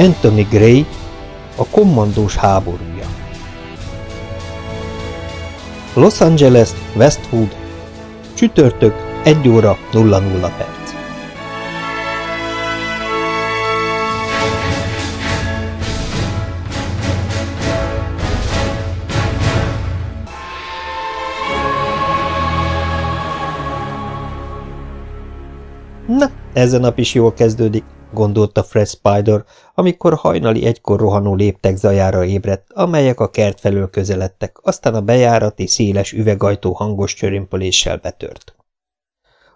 Anthony Gray, a kommandós háborúja Los Angeles, Westwood, csütörtök, 1 óra 00 perc. Ez a nap is jól kezdődik, gondolta Fred Spider, amikor hajnali egykor rohanó léptek zajára ébredt, amelyek a kert felől közeledtek, aztán a bejárati széles üvegajtó hangos csörömpöléssel betört.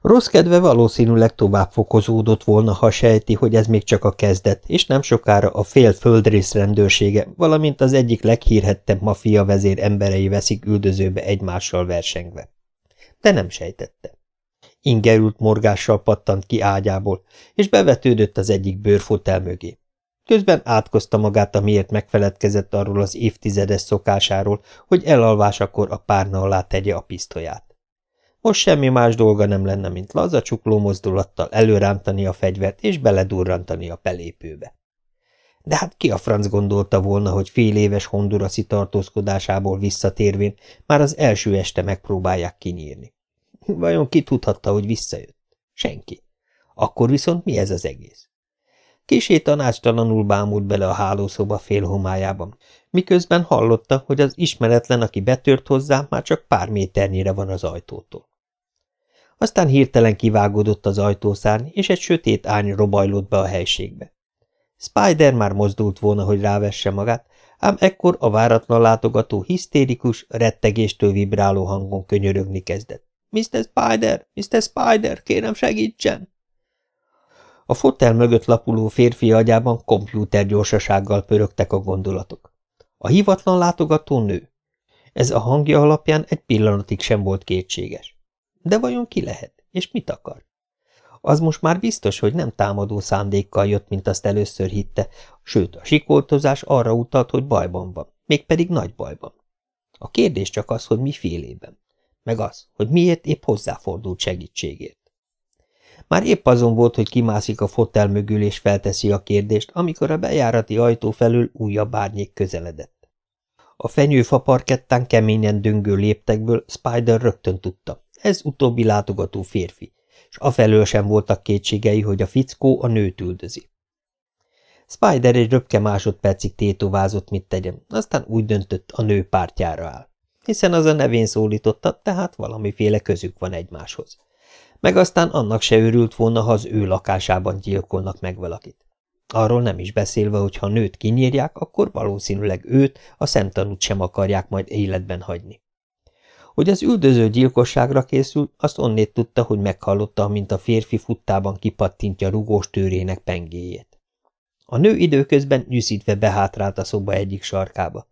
Rossz kedve valószínűleg tovább fokozódott volna, ha sejti, hogy ez még csak a kezdet, és nem sokára a fél földrész rendőrsége, valamint az egyik leghírhettebb mafia vezér emberei veszik üldözőbe egymással versengve. De nem sejtette. Ingerült morgással pattant ki ágyából, és bevetődött az egyik bőrfotel mögé. Közben átkozta magát, amiért megfeledkezett arról az évtizedes szokásáról, hogy elalvásakor a párna alá tegye a pisztolyát. Most semmi más dolga nem lenne, mint laza csukló mozdulattal előrántani a fegyvert és beledurrantani a pelépőbe. De hát ki a franc gondolta volna, hogy fél éves honduraszi tartózkodásából visszatérvén már az első este megpróbálják kinyírni. Vajon ki tudhatta, hogy visszajött? Senki. Akkor viszont mi ez az egész? Kisé tanácstalanul bámult bele a hálószoba félhomájában, miközben hallotta, hogy az ismeretlen, aki betört hozzá, már csak pár méternyire van az ajtótól. Aztán hirtelen kivágódott az ajtószárny, és egy sötét ány robajlott be a helységbe. Spider már mozdult volna, hogy rávesse magát, ám ekkor a váratlan látogató hisztérikus, rettegéstől vibráló hangon könyörögni kezdett. Mr. Spider, Mr. Spider, kérem segítsen! A fotel mögött lapuló férfi agyában kompjúter gyorsasággal pörögtek a gondolatok. A hivatlan látogató nő. Ez a hangja alapján egy pillanatig sem volt kétséges. De vajon ki lehet, és mit akar? Az most már biztos, hogy nem támadó szándékkal jött, mint azt először hitte, sőt, a sikoltozás arra utalt, hogy bajban van, mégpedig nagy bajban. A kérdés csak az, hogy mi félében meg az, hogy miért épp hozzáfordult segítségért. Már épp azon volt, hogy kimászik a fotel mögül és felteszi a kérdést, amikor a bejárati ajtó felül újabb árnyék közeledett. A fenyőfa parkettán keményen döngő léptekből Spider rögtön tudta, ez utóbbi látogató férfi, és afelől sem voltak kétségei, hogy a fickó a nőt üldözi. Spider egy röpke másodpercig tétovázott, mit tegyen, aztán úgy döntött, a nő pártjára áll hiszen az a nevén szólította, tehát valamiféle közük van egymáshoz. Meg aztán annak se örült volna, ha az ő lakásában gyilkolnak meg valakit. Arról nem is beszélve, hogy ha nőt kinyírják, akkor valószínűleg őt, a szemtanút sem akarják majd életben hagyni. Hogy az üldöző gyilkosságra készül, azt onnét tudta, hogy meghallotta, mint a férfi futtában kipattintja rugós tőrének pengéjét. A nő időközben nyűszítve behátrált a szoba egyik sarkába.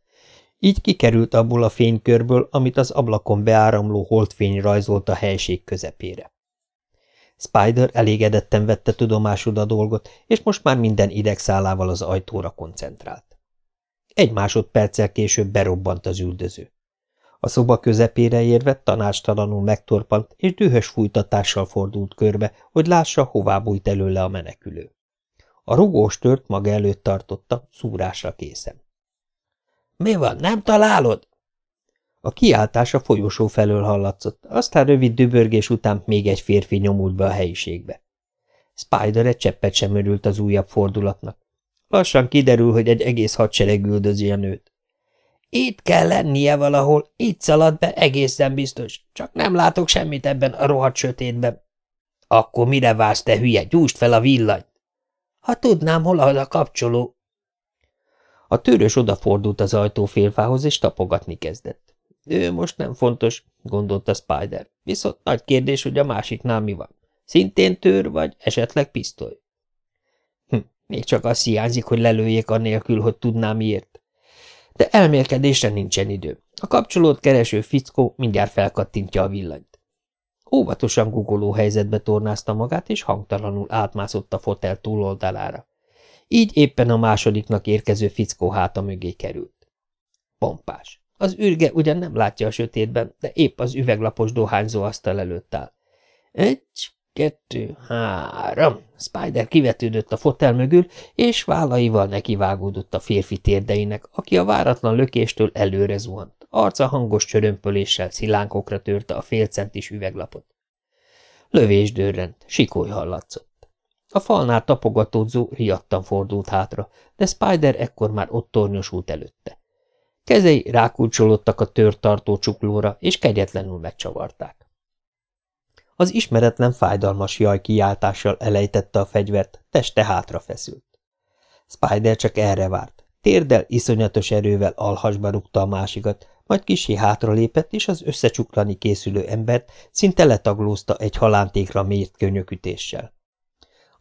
Így kikerült abból a fénykörből, amit az ablakon beáramló holdfény rajzolt a helység közepére. Spider elégedetten vette tudomásul a dolgot, és most már minden idegszálával az ajtóra koncentrált. Egy másodperccel később berobbant az üldöző. A szoba közepére érve tanástalanul megtorpant, és dühös fújtatással fordult körbe, hogy lássa, hová bújt előle a menekülő. A rugós tört maga előtt tartotta, szúrásra készen. Mi van, nem találod? A kiáltás a folyosó felől hallatszott, aztán rövid dübörgés után még egy férfi nyomult be a helyiségbe. Spider egy cseppet sem örült az újabb fordulatnak. Lassan kiderül, hogy egy egész hadsereg üldözi a nőt. Itt kell lennie valahol, itt szalad be, egészen biztos, csak nem látok semmit ebben a rohadt sötétben. Akkor mire vársz, te hülye, gyújtsd fel a villanyt! Ha tudnám, hol az a kapcsoló, a tőrös odafordult az ajtófélfához, és tapogatni kezdett. Ő most nem fontos, gondolta Spider. Viszont nagy kérdés, hogy a másiknál mi van. Szintén tőr, vagy esetleg pisztoly? Hm, még csak azt hiányzik, hogy lelőjék annélkül, hogy tudná miért. De elmélkedésre nincsen idő. A kapcsolót kereső fickó mindjárt felkattintja a villanyt. Óvatosan gugoló helyzetbe tornázta magát, és hangtalanul átmászott a fotel túloldalára. Így éppen a másodiknak érkező fickó háta mögé került. Pompás. Az űrge ugyan nem látja a sötétben, de épp az üveglapos dohányzó asztal előtt áll. Egy, kettő, három. Spider kivetődött a fotel mögül, és vállaival nekivágódott a férfi térdeinek, aki a váratlan lökéstől előre zuhant. Arca hangos csörömpöléssel szilánkokra törte a félcentis üveglapot. Lövés dörrent, sikoly hallatszott. A falnál tapogatódzó riadtan fordult hátra, de Spider ekkor már ott tornyosult előtte. Kezei rákulcsolódtak a törtartó csuklóra, és kegyetlenül megcsavarták. Az ismeretlen fájdalmas jaj kiáltással elejtette a fegyvert, teste hátra feszült. Spider csak erre várt. Térdel iszonyatos erővel alhasba rúgta a másikat, majd kisi hátralépett, és az összecsuklani készülő embert szinte letaglózta egy halántékra mért könyökütéssel.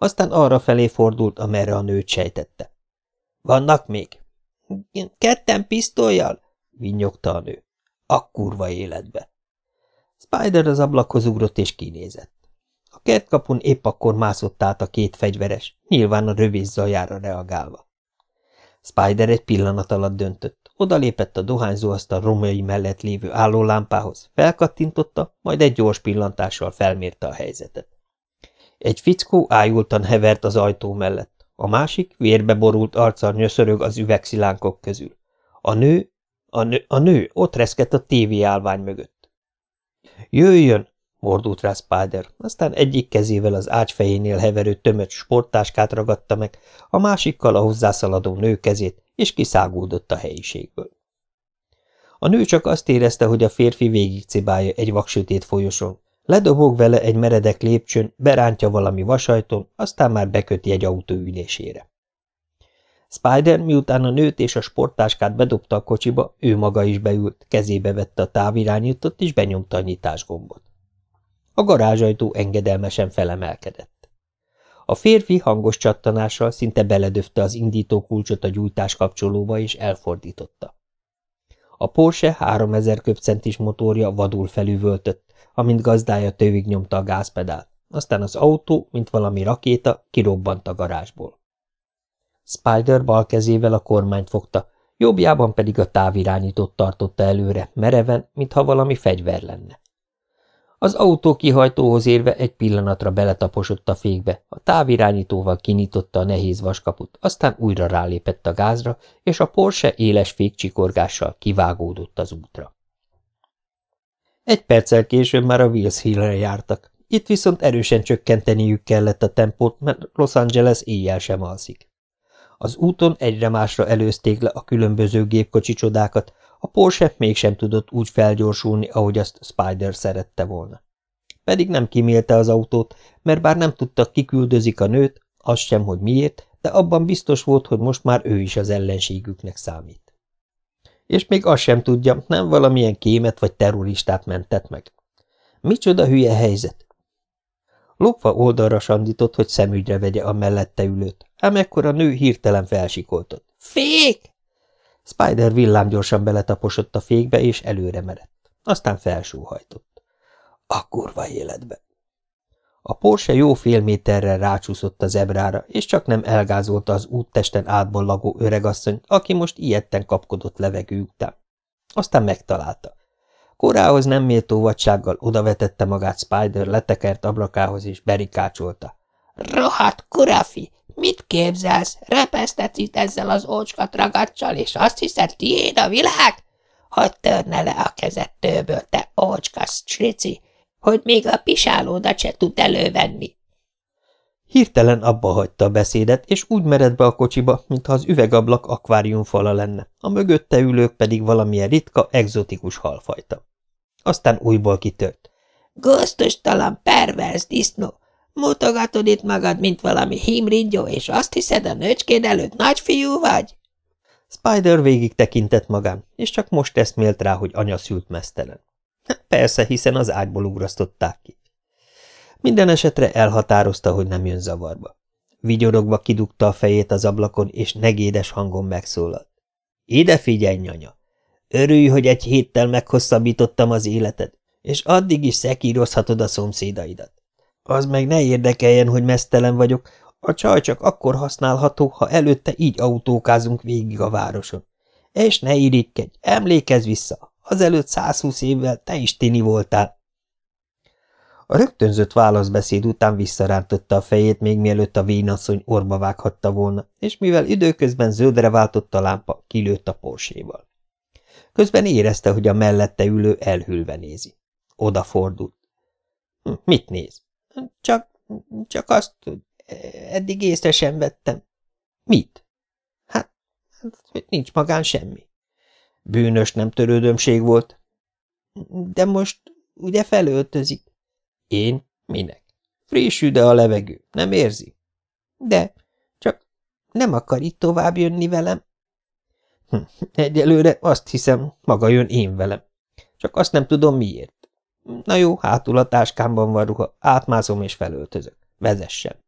Aztán arra felé fordult, amerre a nőt sejtette. – Vannak még? – Ketten pisztolyjal? – vinnyogta a nő. – A kurva életbe! Spider az ablakhoz ugrott és kinézett. A kertkapun épp akkor mászott át a két fegyveres, nyilván a rövis zajára reagálva. Spider egy pillanat alatt döntött, odalépett a dohányzóasztal romai mellett lévő állólámpához, felkattintotta, majd egy gyors pillantással felmérte a helyzetet. Egy fickó ájultan hevert az ajtó mellett, a másik vérbe borult arccal nyöszörög az üvegszilánkok közül. A nő, a nő, a nő ott reszkett a állvány mögött. Jöjjön! mordult rá Spider, aztán egyik kezével az ágy fejénél heverő tömött sporttáskát ragadta meg, a másikkal a hozzászaladó nő kezét, és kiszágódott a helyiségből. A nő csak azt érezte, hogy a férfi végigcibálja egy vaksötét folyosón, ledobog vele egy meredek lépcsőn, berántja valami vasajton, aztán már beköti egy autó ülésére. Spider, miután a nőt és a sporttáskát bedobta a kocsiba, ő maga is beült, kezébe vette a távirányítót és benyomta a nyitásgombot. A garázsajtó engedelmesen felemelkedett. A férfi hangos csattanással szinte beledöfte az indító kulcsot a gyújtás kapcsolóba és elfordította. A Porsche 3000 köbcentis motorja vadul felüvöltött, amint gazdája tövig nyomta a gázpedált, aztán az autó, mint valami rakéta, kirobbant a garázsból. Spider bal kezével a kormányt fogta, jobbjában pedig a távirányítót tartotta előre, mereven, mintha valami fegyver lenne. Az autó kihajtóhoz érve egy pillanatra beletaposott a fékbe, a távirányítóval kinyitotta a nehéz vaskaput, aztán újra rálépett a gázra, és a Porsche éles fékcsikorgással kivágódott az útra. Egy perccel később már a Wills Hill-re jártak, itt viszont erősen csökkenteniük kellett a tempót, mert Los Angeles éjjel sem alszik. Az úton egyre másra előzték le a különböző gépkocsi csodákat, a Porsche mégsem tudott úgy felgyorsulni, ahogy azt Spider szerette volna. Pedig nem kimélte az autót, mert bár nem tudtak kiküldözik a nőt, az sem, hogy miért, de abban biztos volt, hogy most már ő is az ellenségüknek számít. És még azt sem tudja, nem valamilyen kémet vagy terroristát mentett meg. Micsoda hülye helyzet! Lopva oldalra sandított, hogy szemügyre vegye a mellette ülőt, ám ekkor a nő hirtelen felsikoltott. – Fék! Spider villámgyorsan beletaposott a fékbe, és előre merett. Aztán felsóhajtott. A kurva életbe! A Porsche jó fél méterrel rácsúszott az ebrára, és csak nem elgázolta az úttesten átbollagó öregasszonyt, aki most ilyetten kapkodott levegő után. Aztán megtalálta. Korához nem méltó vadsággal odavetette magát Spider letekert ablakához, és berikácsolta. – Rohadt kurafi! Mit képzelsz? Repesztetsz itt ezzel az ócska tragacsal, és azt hiszed, tiéd a világ? Hogy törne le a kezed tőből, te ócska strici, hogy még a pisálódat se tud elővenni. Hirtelen abba hagyta a beszédet, és úgy mered be a kocsiba, mintha az üvegablak akváriumfala lenne, a mögötte ülők pedig valamilyen ritka, egzotikus halfajta. Aztán újból kitört. Gusztustalan, pervers disznó! Mutogatod itt magad, mint valami hímringyó, és azt hiszed, a nőcskéd előtt nagyfiú vagy? Spider végig tekintett magán, és csak most eszmélt rá, hogy anya szült mesztelen. Persze, hiszen az ágyból ugrasztották ki. Minden esetre elhatározta, hogy nem jön zavarba. Vigyorogva kidugta a fejét az ablakon, és negédes hangon megszólalt. Ide figyelj, nyanya! Örülj, hogy egy héttel meghosszabbítottam az életed, és addig is szekírozhatod a szomszédaidat. Az meg ne érdekeljen, hogy mesztelen vagyok, a csaj csak akkor használható, ha előtte így autókázunk végig a városon. És ne irigykedj, emlékezz vissza, azelőtt 120 évvel te is tini voltál. A rögtönzött válaszbeszéd után visszarántotta a fejét, még mielőtt a vénasszony orba vághatta volna, és mivel időközben zöldre váltott a lámpa, kilőtt a porséval. Közben érezte, hogy a mellette ülő elhűlve nézi. Odafordult. Hm, mit néz? Csak, csak azt, eddig észre sem vettem. Mit? Hát, hát nincs magán semmi. Bűnös nem törődömség volt. De most ugye felöltözik. Én? Minek? Friss üde a levegő, nem érzi? De, csak nem akar itt tovább jönni velem. Hm, egyelőre azt hiszem, maga jön én velem. Csak azt nem tudom miért. Na jó, hátul a táskámban van ruha, átmászom és felöltözök. Vezessen.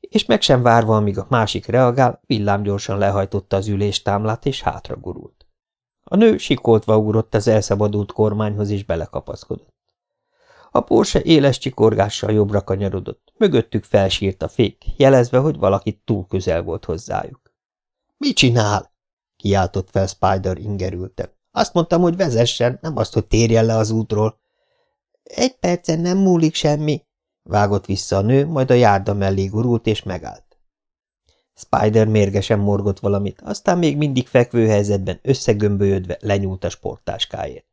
És meg sem várva, amíg a másik reagál, villámgyorsan lehajtotta az üléstámlát és hátra gurult. A nő sikoltva ugrott az elszabadult kormányhoz és belekapaszkodott. A Porsche éles csikorgással jobbra kanyarodott, mögöttük felsírt a fék, jelezve, hogy valaki túl közel volt hozzájuk. – Mi csinál? – kiáltott fel Spider ingerülten. – Azt mondtam, hogy vezessen, nem azt, hogy térjen le az útról. – Egy percen nem múlik semmi – vágott vissza a nő, majd a járda mellé gurult és megállt. Spider mérgesen morgott valamit, aztán még mindig fekvő helyzetben összegömbölyödve lenyúlt a sportáskáért.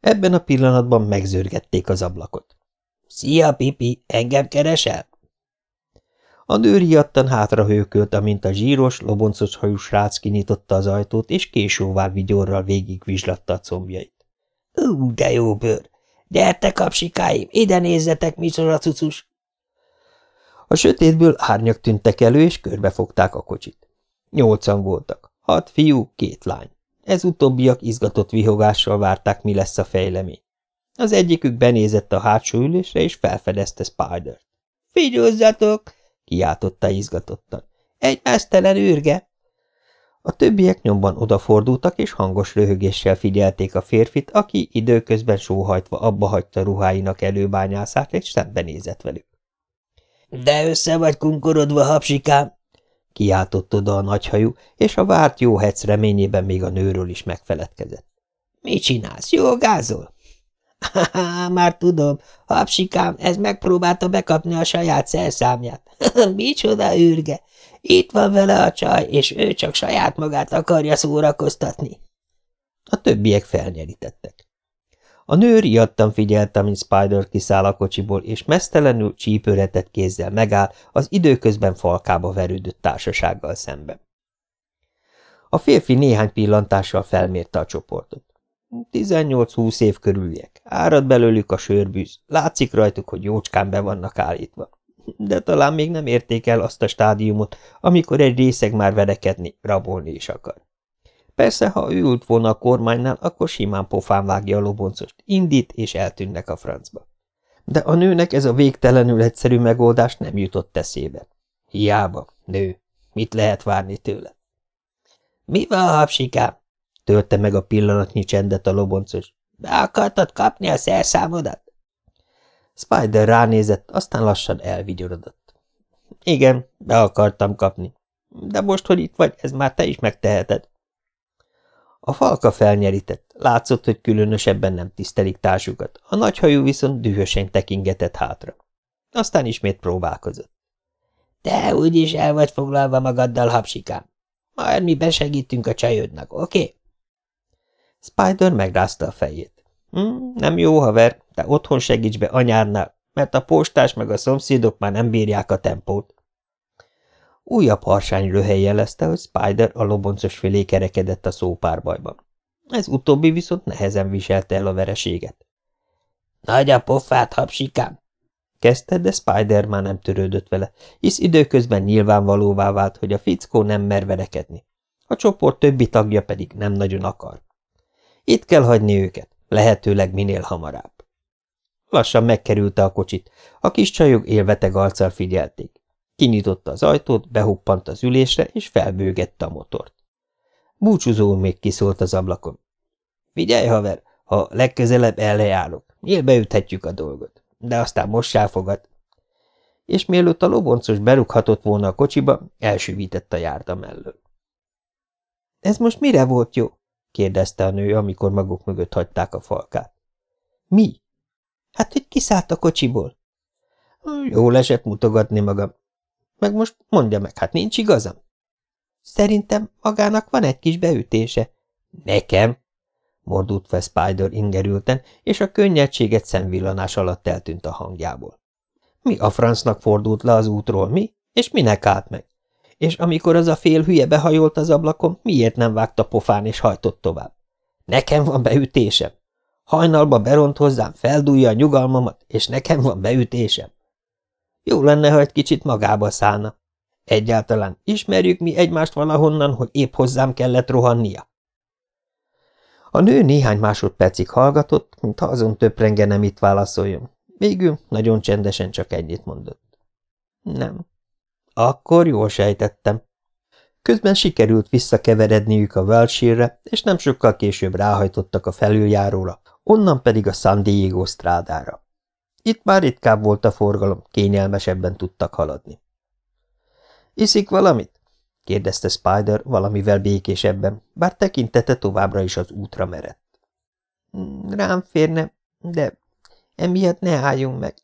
Ebben a pillanatban megzörgették az ablakot. – Szia, Pipi, engem keresel? A nő riadtan hátra hőkölt, amint a zsíros, loboncos hajú srác kinyitotta az ajtót, és késóvár vigyorral végigvizslatta a combjait. – Ú, de jó bőr! Gyertek, kapsikáim, ide nézzetek, micsoda cucus! A sötétből árnyak tűntek elő, és körbefogták a kocsit. Nyolcan voltak, hat fiú, két lány. Ez utóbbiak izgatott vihogással várták, mi lesz a fejlemény. Az egyikük benézett a hátsó ülésre, és felfedezte Spider-t. – Figyelzzetok! – kiáltotta izgatottan. – Egy mesztelen űrge! A többiek nyomban odafordultak, és hangos röhögéssel figyelték a férfit, aki időközben sóhajtva abba hagyta ruháinak előbányászát, és szembenézett velük. – De össze vagy kunkorodva, hapsikám! Kiáltott oda a nagyhajú, és a várt jó hec reményében még a nőről is megfeledkezett. – Mi csinálsz? Jó gázol? – Már tudom, hapsikám, ez megpróbálta bekapni a saját szerszámját. – Micsoda űrge! Itt van vele a csaj, és ő csak saját magát akarja szórakoztatni. A többiek felnyerítettek. A nő riadtan figyelte, mint Spider kiszáll a kocsiból, és mesztelenül csípőretett kézzel megáll az időközben falkába verődött társasággal szemben. A férfi néhány pillantással felmérte a csoportot. 18-20 év körüliek, árad belőlük a sörbűz, látszik rajtuk, hogy jócskán be vannak állítva. De talán még nem érték el azt a stádiumot, amikor egy részeg már verekedni, rabolni is akar. Persze, ha ő ült volna a kormánynál, akkor simán pofán vágja a loboncost, indít és eltűnnek a francba. De a nőnek ez a végtelenül egyszerű megoldás nem jutott eszébe. Hiába, nő, mit lehet várni tőle? Mi van, hapsikám? Törte meg a pillanatnyi csendet a loboncos. Be akartad kapni a szerszámodat? Spider ránézett, aztán lassan elvigyorodott. Igen, be akartam kapni. De most, hogy itt vagy, ez már te is megteheted. A falka felnyerített, látszott, hogy különösebben nem tisztelik társukat, a nagyhajú viszont dühösen tekingetett hátra. Aztán ismét próbálkozott. – Te úgyis el vagy foglalva magaddal, hapsikám. Majd mi besegítünk a csajodnak, oké? Okay? Spider megrázta a fejét. Hm, nem jó haver, te otthon segíts be anyárnál, mert a postás meg a szomszédok már nem bírják a tempót. Újabb harsány röhely jelezte, hogy Spider a loboncos félé kerekedett a szópárbajban. Ez utóbbi viszont nehezen viselte el a vereséget. – Nagy a pofát, hapsikám! Kezdte, de Spider már nem törődött vele, hisz időközben nyilvánvalóvá vált, hogy a fickó nem mer verekedni. A csoport többi tagja pedig nem nagyon akar. Itt kell hagyni őket, lehetőleg minél hamarabb. Lassan megkerülte a kocsit, a kis csajok élveteg arccal figyelték. Kinyitotta az ajtót, behuppant az ülésre, és felbőgette a motort. Búcsúzó még kiszólt az ablakon. – Figyelj, haver, ha legközelebb ellejárok, nyílbeüthetjük a dolgot, de aztán most fogad. És mielőtt a loboncos berughatott volna a kocsiba, elsüvített a járda mellől. – Ez most mire volt jó? – kérdezte a nő, amikor maguk mögött hagyták a falkát. – Mi? Hát, hogy kiszállt a kocsiból. Jó esett mutogatni magam. Meg most mondja meg, hát nincs igazam? Szerintem magának van egy kis beütése. Nekem? mordult fel Spider ingerülten, és a könnyedséget szemvillanás alatt eltűnt a hangjából. Mi a francnak fordult le az útról, mi? És minek állt meg? És amikor az a fél hülye behajolt az ablakon, miért nem vágta pofán és hajtott tovább? Nekem van beütésem. Hajnalba beront hozzám, feldúlja a nyugalmamat, és nekem van beütésem. Jó lenne, ha egy kicsit magába szállna. Egyáltalán ismerjük mi egymást valahonnan, hogy épp hozzám kellett rohannia. A nő néhány másodpercig hallgatott, mintha azon töprenge nem itt válaszoljon. Végül nagyon csendesen csak ennyit mondott. Nem. Akkor jól sejtettem. Közben sikerült visszakeveredniük a Welshire-re, és nem sokkal később ráhajtottak a felüljáróra, onnan pedig a San Diego strádára. Itt már ritkább volt a forgalom, kényelmesebben tudtak haladni. – Iszik valamit? – kérdezte Spider valamivel békésebben, bár tekintete továbbra is az útra merett. – Rám férne, de emiatt ne álljunk meg.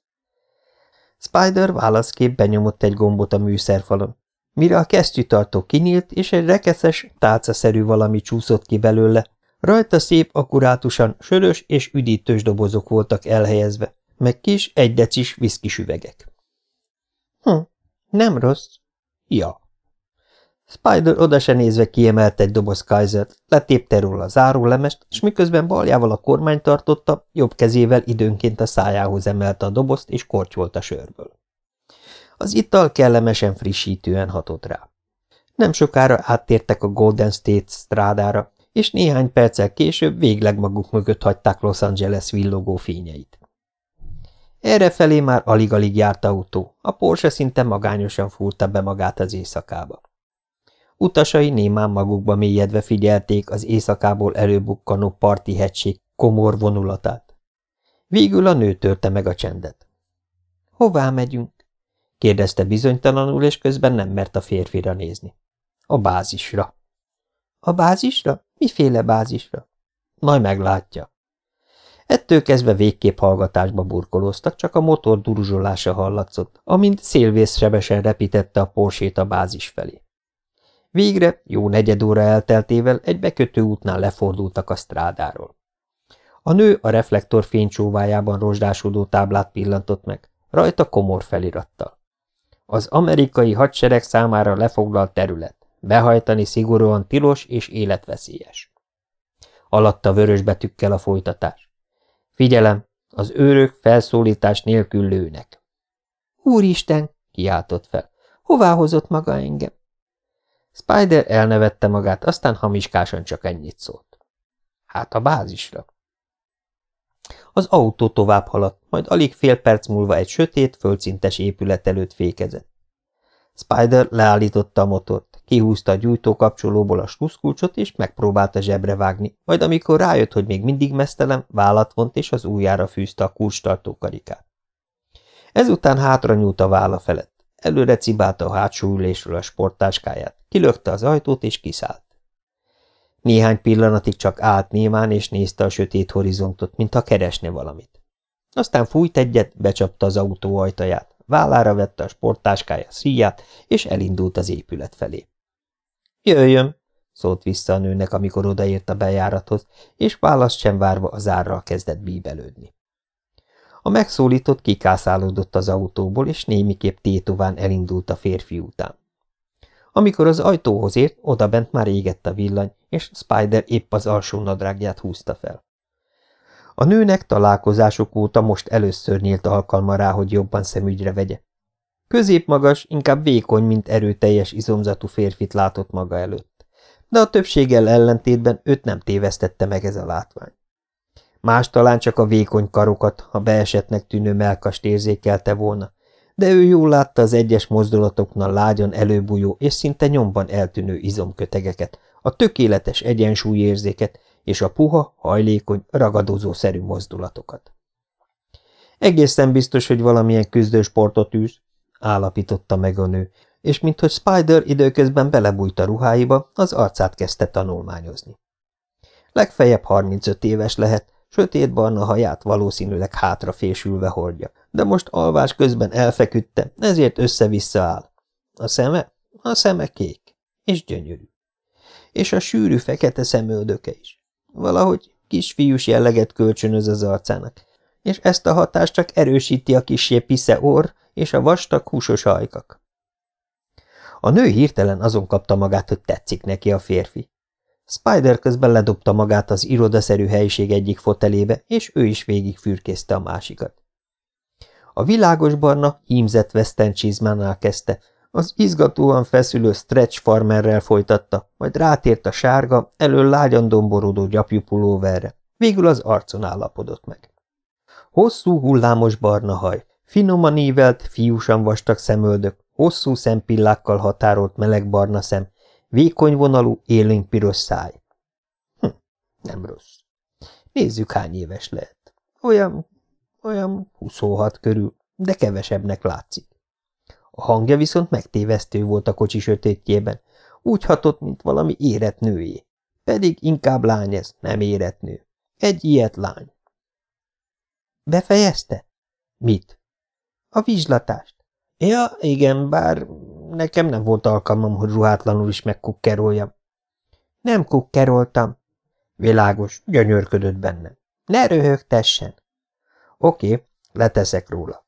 Spider válaszképp benyomott egy gombot a műszerfalon. Mire a kesztyűtartó kinyílt, és egy rekeszes, tálcaszerű valami csúszott ki belőle, rajta szép, akkurátusan sörös és üdítős dobozok voltak elhelyezve, meg kis, egydecis viszkis üvegek. Hm, nem rossz. Ja. Spider oda se nézve kiemelt egy doboz Kaisert, letépte róla a zárólemest, és miközben baljával a kormány tartotta, jobb kezével időnként a szájához emelte a dobozt, és kortyolt a sörből. Az ital kellemesen frissítően hatott rá. Nem sokára áttértek a Golden State strádára, és néhány perccel később végleg maguk mögött hagyták Los Angeles villogó fényeit. Errefelé már alig-alig járt autó, a Porsche szinte magányosan fúrta be magát az éjszakába. Utasai némán magukba mélyedve figyelték az éjszakából előbukkanó parti hegység komor vonulatát. Végül a nő törte meg a csendet. – Hová megyünk? – kérdezte bizonytalanul, és közben nem mert a férfira nézni. – A bázisra. – A bázisra? Miféle bázisra? – Majd meglátja. Ettől kezdve végképp hallgatásba burkolóztak, csak a motor duruzsolása hallatszott, amint szélvészsebesen repítette a porsét a bázis felé. Végre, jó negyed óra elteltével egy bekötő útnál lefordultak a strádáról. A nő a reflektor fénycsóvájában rozsdásodó táblát pillantott meg, rajta komor felirattal. Az amerikai hadsereg számára lefoglalt terület, behajtani szigorúan tilos és életveszélyes. Alatta vörös betűkkel a folytatás. Figyelem, az őrök felszólítás nélkül lőnek. Úristen, kiáltott fel, hová hozott maga engem? Spider elnevette magát, aztán hamiskásan csak ennyit szólt. Hát a bázisra. Az autó tovább haladt, majd alig fél perc múlva egy sötét, földszintes épület előtt fékezett. Spider leállította a motort, kihúzta a gyújtókapcsolóból a sluszkulcsot, és megpróbálta zsebre vágni, majd amikor rájött, hogy még mindig mesztelen, vállat vont, és az ujjára fűzte a kulcstartó karikát. Ezután hátra nyúlt a válla felett. Előre cibálta a hátsó ülésről a sporttáskáját, kilökte az ajtót és kiszállt. Néhány pillanatig csak állt némán és nézte a sötét horizontot, mintha keresne valamit. Aztán fújt egyet, becsapta az autó ajtaját, vállára vette a sporttáskája szíját, és elindult az épület felé. Jöjjön, szólt vissza a nőnek, amikor odaért a bejárathoz, és választ sem várva az árral kezdett bíbelődni. A megszólított kikászálódott az autóból, és némiképp tétován elindult a férfi után. Amikor az ajtóhoz ért, odabent már égett a villany, és Spider épp az alsó nadrágját húzta fel. A nőnek találkozásuk óta most először nyílt alkalma rá, hogy jobban szemügyre vegye. Középmagas, inkább vékony, mint erőteljes izomzatú férfit látott maga előtt, de a többséggel ellentétben őt nem tévesztette meg ez a látvány. Más talán csak a vékony karokat, ha beesetnek tűnő melkast érzékelte volna, de ő jól látta az egyes mozdulatoknál lágyan előbújó és szinte nyomban eltűnő izomkötegeket, a tökéletes egyensúlyérzéket és a puha, hajlékony, ragadozószerű mozdulatokat. Egészen biztos, hogy valamilyen küzdősportot űz, állapította meg a nő, és minthogy Spider időközben belebújt a ruháiba, az arcát kezdte tanulmányozni. Legfeljebb 35 éves lehet, Sötétbarna haját valószínűleg hátrafésülve hordja, de most alvás közben elfeküdte, ezért össze-vissza áll. A szeme? A szeme kék, és gyönyörű. És a sűrű fekete szemöldöke is. Valahogy kisfiús jelleget kölcsönöz az arcának, és ezt a hatást csak erősíti a kisé pisze orr és a vastag húsos ajkak. A nő hirtelen azon kapta magát, hogy tetszik neki a férfi. Spider közben ledobta magát az irodaszerű helyiség egyik fotelébe, és ő is végig fürkészte a másikat. A világos barna hímzett western csizmánál kezdte, az izgatóan feszülő stretch farmerrel folytatta, majd rátért a sárga, elől lágyan domborodó gyapjú pulóverre. Végül az arcon állapodott meg. Hosszú, hullámos barna haj, finoman ívelt, fiúsan vastag szemöldök, hosszú szempillákkal határolt meleg-barna szem, vékony vonalú, élénk piros száj. Hm, nem rossz. Nézzük, hány éves lehet. Olyan, olyan 26 körül, de kevesebbnek látszik. A hangja viszont megtévesztő volt a kocsi sötétjében, úgy hatott, mint valami érett nőjé. Pedig inkább lány ez, nem érett nő. Egy ilyet lány. Befejezte? Mit? A vizslatást. Ja, igen, bár nekem nem volt alkalmam, hogy ruhátlanul is megkukkeroljam. Nem kukkeroltam. Világos, gyönyörködött bennem. Ne röhögtessen. Oké, leteszek róla.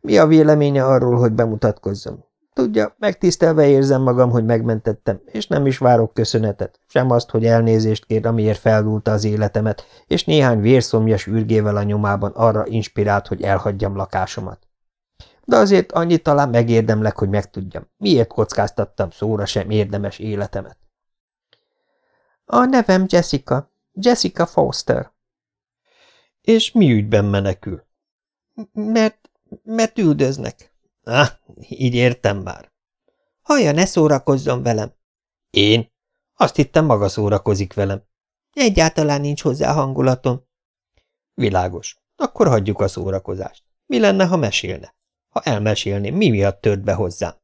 Mi a véleménye arról, hogy bemutatkozzam? Tudja, megtisztelve érzem magam, hogy megmentettem, és nem is várok köszönetet, sem azt, hogy elnézést kér, amiért feldúlta az életemet, és néhány vérszomjas ürgével a nyomában arra inspirált, hogy elhagyjam lakásomat. De azért annyit talán megérdemlek, hogy megtudjam, miért kockáztattam szóra sem érdemes életemet. A nevem Jessica, Jessica Foster. És mi ügyben menekül? Mert, mert üldöznek. Ah, így értem már. Haja, ne szórakozzon velem. Én? Azt hittem, maga szórakozik velem. Egyáltalán nincs hozzá hangulatom. Világos. Akkor hagyjuk a szórakozást. Mi lenne, ha mesélne? Ha elmesélném, mi miatt tört be hozzám?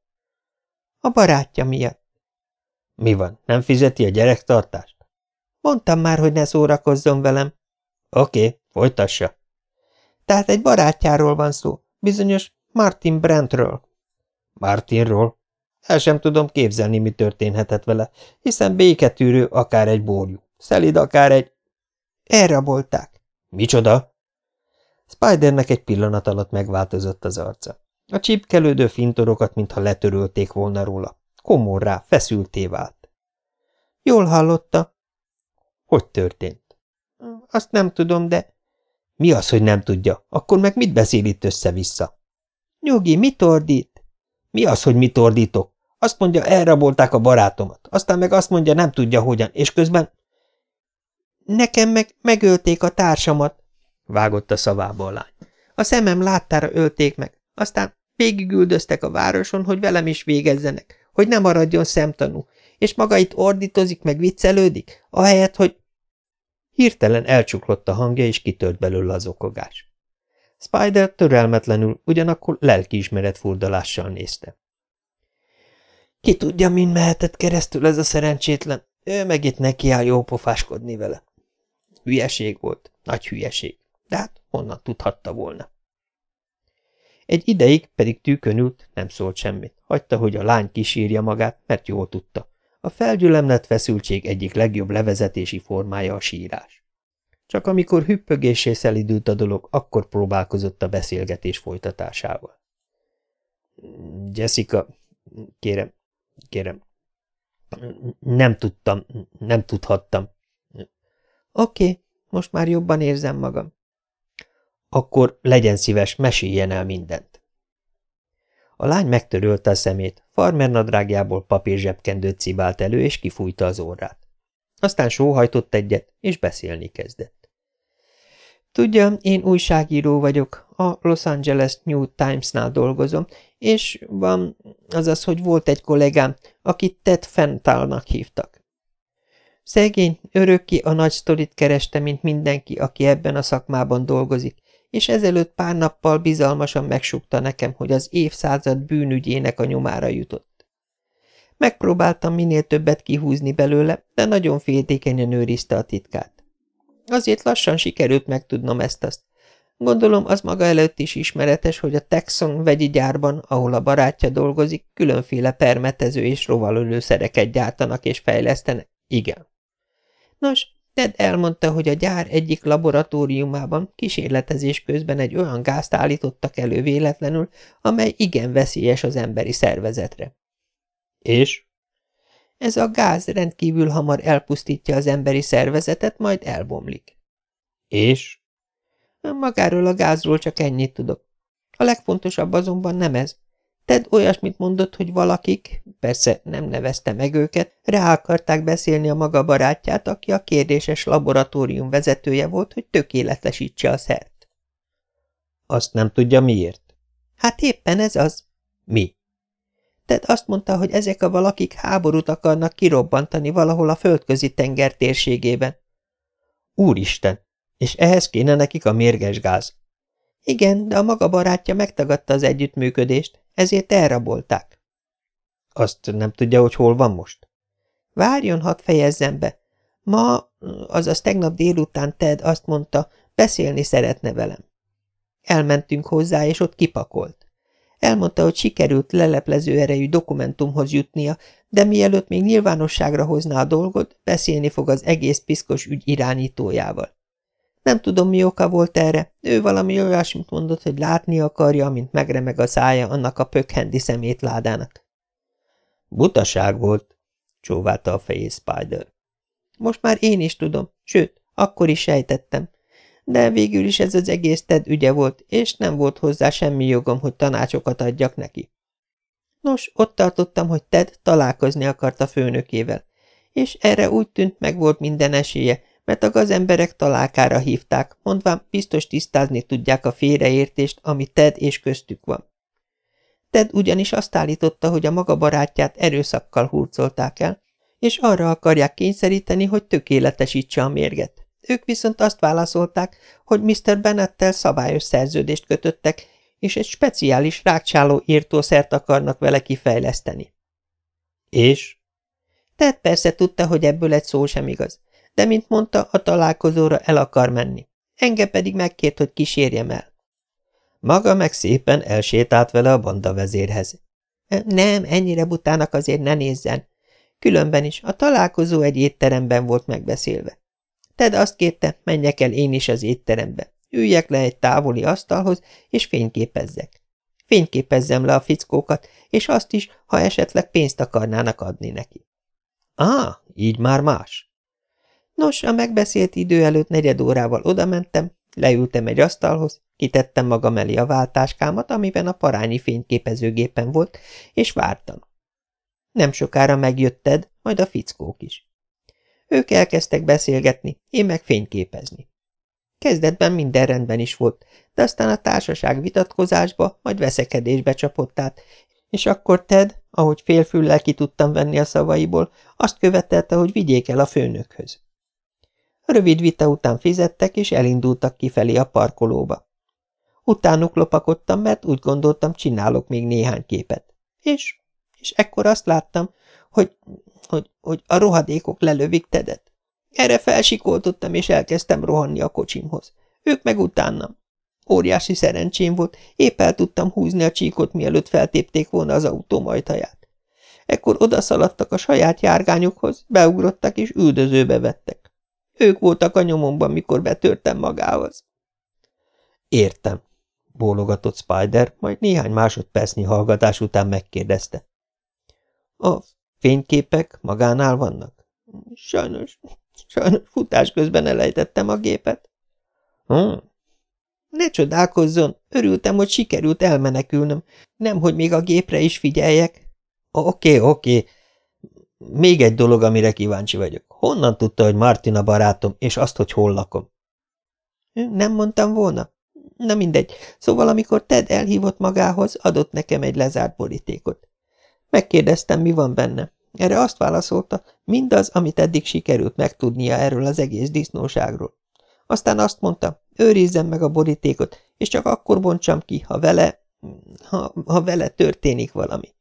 A barátja miatt. Mi van, nem fizeti a gyerektartást? Mondtam már, hogy ne szórakozzon velem. Oké, folytassa. Tehát egy barátjáról van szó, bizonyos Martin Brentről. Martinról? El sem tudom képzelni, mi történhetett vele, hiszen béketűrő akár egy bórjú, szelid akár egy... Elrabolták. Micsoda? Spidernek egy pillanat alatt megváltozott az arca. A csipkelődő fintorokat, mintha letörölték volna róla. Komorrá, feszülté vált. Jól hallotta. Hogy történt? Azt nem tudom, de... Mi az, hogy nem tudja? Akkor meg mit beszél itt össze-vissza? Nyugi, mit ordít? Mi az, hogy mit ordítok? Azt mondja, elrabolták a barátomat, aztán meg azt mondja, nem tudja hogyan, és közben... Nekem meg megölték a társamat, vágott a szavába a lány. A szemem láttára ölték meg, aztán végigüldöztek a városon, hogy velem is végezzenek, hogy ne maradjon szemtanú, és maga itt ordítozik meg viccelődik, ahelyett, hogy... Hirtelen elcsuklott a hangja, és kitört belőle az okogás. Spider törelmetlenül, ugyanakkor lelkiismeret furdalással nézte. Ki tudja, min mehetett keresztül ez a szerencsétlen, ő meg itt nekiáll jópofáskodni vele. Hülyeség volt, nagy hülyeség, de hát honnan tudhatta volna. Egy ideig pedig tűkön ült, nem szólt semmit. Hagyta, hogy a lány kísírja magát, mert jól tudta. A felgyülemlett feszültség egyik legjobb levezetési formája a sírás. Csak amikor hüppögésé szelidült a dolog, akkor próbálkozott a beszélgetés folytatásával. Jessica, kérem, kérem, nem tudtam, nem tudhattam. Oké, okay, most már jobban érzem magam. Akkor legyen szíves, meséljen el mindent. A lány megtörölte a szemét, farmer nadrágjából papírzsebkendőt cibált elő, és kifújta az orrát. Aztán sóhajtott egyet, és beszélni kezdett. Tudja, én újságíró vagyok, a Los Angeles New Times-nál dolgozom, és van, azaz, hogy volt egy kollégám, akit Ted Fentalnak hívtak. Szegény, örökké a nagy sztorit kereste, mint mindenki, aki ebben a szakmában dolgozik, és ezelőtt pár nappal bizalmasan megsukta nekem, hogy az évszázad bűnügyének a nyomára jutott. Megpróbáltam minél többet kihúzni belőle, de nagyon féltékenyen őrizte a titkát. Azért lassan sikerült megtudnom ezt-azt. Gondolom, az maga előtt is ismeretes, hogy a Texon vegyi gyárban, ahol a barátja dolgozik, különféle permetező és rovalölőszereket gyártanak és fejlesztenek. Igen. Nos, Ted elmondta, hogy a gyár egyik laboratóriumában kísérletezés közben egy olyan gázt állítottak elő véletlenül, amely igen veszélyes az emberi szervezetre. És? Ez a gáz rendkívül hamar elpusztítja az emberi szervezetet, majd elbomlik. És? Magáról a gázról csak ennyit tudok. A legfontosabb azonban nem ez. Ted olyasmit mondott, hogy valakik, persze nem nevezte meg őket, rá akarták beszélni a maga barátját, aki a kérdéses laboratórium vezetője volt, hogy tökéletesítse a szert. Azt nem tudja miért? Hát éppen ez az. Mi? Ted azt mondta, hogy ezek a valakik háborút akarnak kirobbantani valahol a földközi tenger térségében. Úristen! És ehhez kéne nekik a mérges gáz. Igen, de a maga barátja megtagadta az együttműködést, ezért elrabolták. Azt nem tudja, hogy hol van most? Várjon, hadd fejezzem be. Ma, azaz tegnap délután Ted azt mondta, beszélni szeretne velem. Elmentünk hozzá, és ott kipakolt. Elmondta, hogy sikerült leleplező erejű dokumentumhoz jutnia, de mielőtt még nyilvánosságra hozná a dolgot, beszélni fog az egész piszkos ügy irányítójával. Nem tudom, mi oka volt erre. Ő valami olyasmit mondott, hogy látni akarja, mint megremeg a szája annak a pökhendi szemétládának. Butaság volt, csóválta a fejét Spider. Most már én is tudom, sőt, akkor is sejtettem. De végül is ez az egész Ted ügye volt, és nem volt hozzá semmi jogom, hogy tanácsokat adjak neki. Nos, ott tartottam, hogy Ted találkozni akart a főnökével, és erre úgy tűnt meg volt minden esélye, mert a gazemberek találkára hívták, mondván biztos tisztázni tudják a félreértést, ami Ted és köztük van. Ted ugyanis azt állította, hogy a maga barátját erőszakkal hurcolták el, és arra akarják kényszeríteni, hogy tökéletesítse a mérget. Ők viszont azt válaszolták, hogy Mr. Bennettel szabályos szerződést kötöttek, és egy speciális rákcsáló írtószert akarnak vele kifejleszteni. És? Ted persze tudta, hogy ebből egy szó sem igaz de, mint mondta, a találkozóra el akar menni. Engem pedig megkért, hogy kísérjem el. Maga meg szépen elsétált vele a banda vezérhez. Nem, ennyire butának azért ne nézzen. Különben is, a találkozó egy étteremben volt megbeszélve. Ted azt kérte, menjek el én is az étterembe. Üljek le egy távoli asztalhoz, és fényképezzek. Fényképezzem le a fickókat, és azt is, ha esetleg pénzt akarnának adni neki. Ah, így már más. Nos, a megbeszélt idő előtt negyed órával odamentem, leültem egy asztalhoz, kitettem magam elé a váltáskámat, amiben a parányi fényképezőgépen volt, és vártam. Nem sokára megjötted, majd a fickók is. Ők elkezdtek beszélgetni, én meg fényképezni. Kezdetben minden rendben is volt, de aztán a társaság vitatkozásba, majd veszekedésbe csapott át, és akkor Ted, ahogy félfüllel ki tudtam venni a szavaiból, azt követelte, hogy vigyék el a főnökhöz. Rövid vita után fizettek, és elindultak kifelé a parkolóba. Utánuk lopakodtam, mert úgy gondoltam, csinálok még néhány képet. És, és ekkor azt láttam, hogy, hogy, hogy a rohadékok lelövik Tedet. Erre felsikoltottam, és elkezdtem rohanni a kocsimhoz. Ők meg utánam. Óriási szerencsém volt, épp el tudtam húzni a csíkot, mielőtt feltépték volna az autó ajtaját. Ekkor odaszaladtak a saját járgányukhoz, beugrottak és üldözőbe vettek. Ők voltak a nyomomban, mikor betörtem magához. Értem, bólogatott Spider, majd néhány másodpercnyi hallgatás után megkérdezte. A fényképek magánál vannak? Sajnos, sajnos futás közben elejtettem a gépet. Hmm. Ne csodálkozzon, örültem, hogy sikerült elmenekülnöm, nem, hogy még a gépre is figyeljek. Oké, oké. Még egy dolog, amire kíváncsi vagyok. Honnan tudta, hogy Martina barátom, és azt, hogy hol lakom? Nem mondtam volna. Na mindegy. Szóval, amikor Ted elhívott magához, adott nekem egy lezárt borítékot. Megkérdeztem, mi van benne. Erre azt válaszolta, mindaz, amit eddig sikerült megtudnia erről az egész disznóságról. Aztán azt mondta, őrizzem meg a borítékot, és csak akkor bontsam ki, ha vele, ha, ha vele történik valami.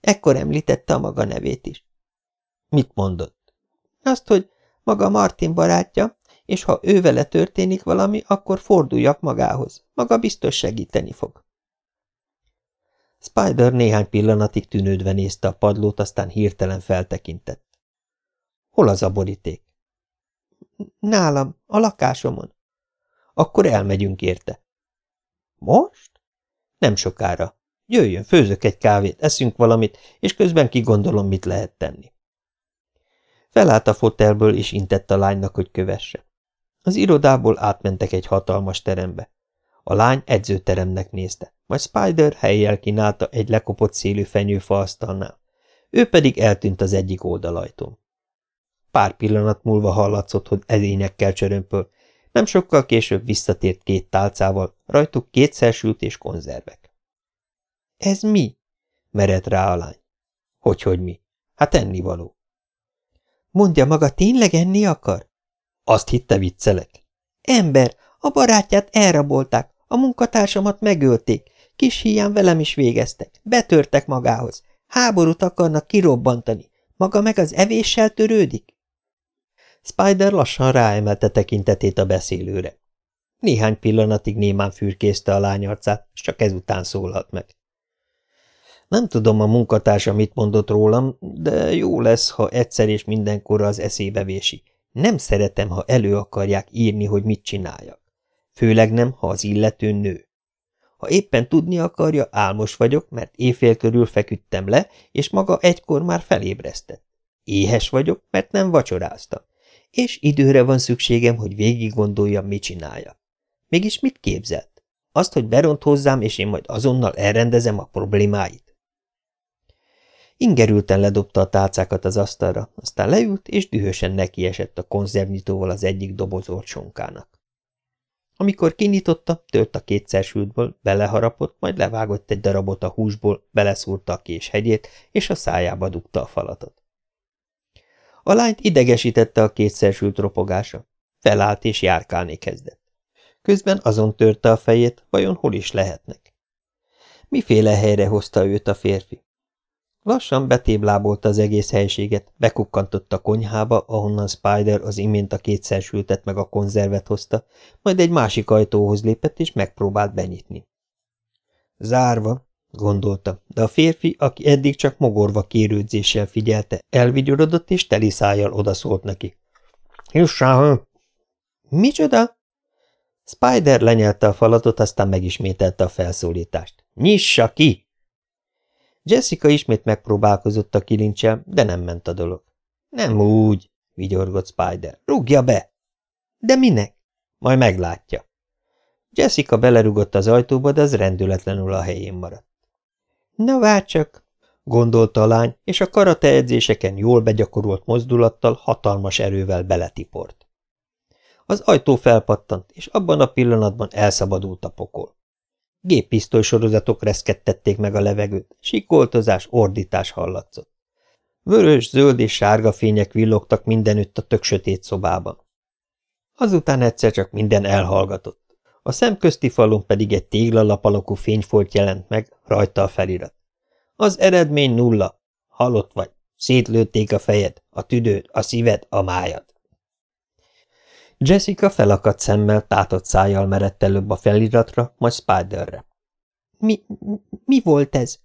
Ekkor említette a maga nevét is. Mit mondott? Azt, hogy maga Martin barátja, és ha ő vele történik valami, akkor forduljak magához. Maga biztos segíteni fog. Spider néhány pillanatig tűnődve nézte a padlót, aztán hirtelen feltekintett. Hol az a boríték? Nálam, a lakásomon. Akkor elmegyünk érte. Most? Nem sokára. Jöjjön, főzök egy kávét, eszünk valamit, és közben kigondolom, mit lehet tenni. Felállt a fotelből, és intett a lánynak, hogy kövesse. Az irodából átmentek egy hatalmas terembe. A lány edzőteremnek nézte, majd Spider helyjel kínálta egy lekopott szélű fenyőfa asztalnál. Ő pedig eltűnt az egyik oldalajtón. Pár pillanat múlva hallatszott, hogy edényekkel csörömpöl, nem sokkal később visszatért két tálcával, rajtuk kétszer sült és konzervek. – Ez mi? – merett rá a lány. – Hogyhogy mi? Hát ennivaló. – Mondja maga, tényleg enni akar? – Azt hitte viccelek. – Ember, a barátját elrabolták, a munkatársamat megölték, kis hián velem is végeztek, betörtek magához, háborút akarnak kirobbantani, maga meg az evéssel törődik? Spider lassan ráemelte tekintetét a beszélőre. Néhány pillanatig némán fürkészte a lány arcát, és csak ezután szólalt meg. Nem tudom a munkatársa mit mondott rólam, de jó lesz, ha egyszer és mindenkorra az eszébe vési. Nem szeretem, ha elő akarják írni, hogy mit csináljak. Főleg nem, ha az illető nő. Ha éppen tudni akarja, álmos vagyok, mert éjfél körül feküdtem le, és maga egykor már felébresztett. Éhes vagyok, mert nem vacsoráztam és időre van szükségem, hogy végig gondoljam, mit csinálja. Mégis mit képzelt? Azt, hogy beront hozzám, és én majd azonnal elrendezem a problémáit? Ingerülten ledobta a tálcákat az asztalra, aztán leült, és dühösen nekiesett a konzervnyitóval az egyik doboz orcsonkának. Amikor kinyitotta, tört a kétszer sültből, beleharapott, majd levágott egy darabot a húsból, beleszúrta a kés hegyét, és a szájába dugta a falatot. A lányt idegesítette a kétszersült ropogása. Felállt és járkálni kezdett. Közben azon törte a fejét, vajon hol is lehetnek. Miféle helyre hozta őt a férfi? Lassan betéblábolta az egész helységet, bekukkantott a konyhába, ahonnan Spider az imént a kétszersültet meg a konzervet hozta, majd egy másik ajtóhoz lépett és megpróbált benyitni. Zárva, gondolta, de a férfi, aki eddig csak mogorva kérődzéssel figyelte, elvigyorodott és teli szájjal odaszólt neki. – Jussá! – Micsoda? Spider lenyelte a falatot, aztán megismételte a felszólítást. – Nyissa ki! Jessica ismét megpróbálkozott a kilincsel, de nem ment a dolog. – Nem úgy! – vigyorgott Spider. – Rúgja be! – De minek? – Majd meglátja. Jessica belerugott az ajtóba, de az rendületlenül a helyén maradt. Na várj csak, gondolta a lány, és a karate edzéseken jól begyakorolt mozdulattal hatalmas erővel beletiport. Az ajtó felpattant, és abban a pillanatban elszabadult a pokol. Géppisztoly sorozatok reszkettették meg a levegőt, sikoltozás, ordítás hallatszott. Vörös, zöld és sárga fények villogtak mindenütt a tök sötét szobában. Azután egyszer csak minden elhallgatott. A szemközti falon pedig egy téglalap alakú fényfolt jelent meg, rajta a felirat. Az eredmény nulla. Halott vagy. Szétlőtték a fejed, a tüdőd, a szíved, a májad. Jessica felakadt szemmel, tátott szájjal merett előbb a feliratra, majd Spiderre. Mi, mi volt ez?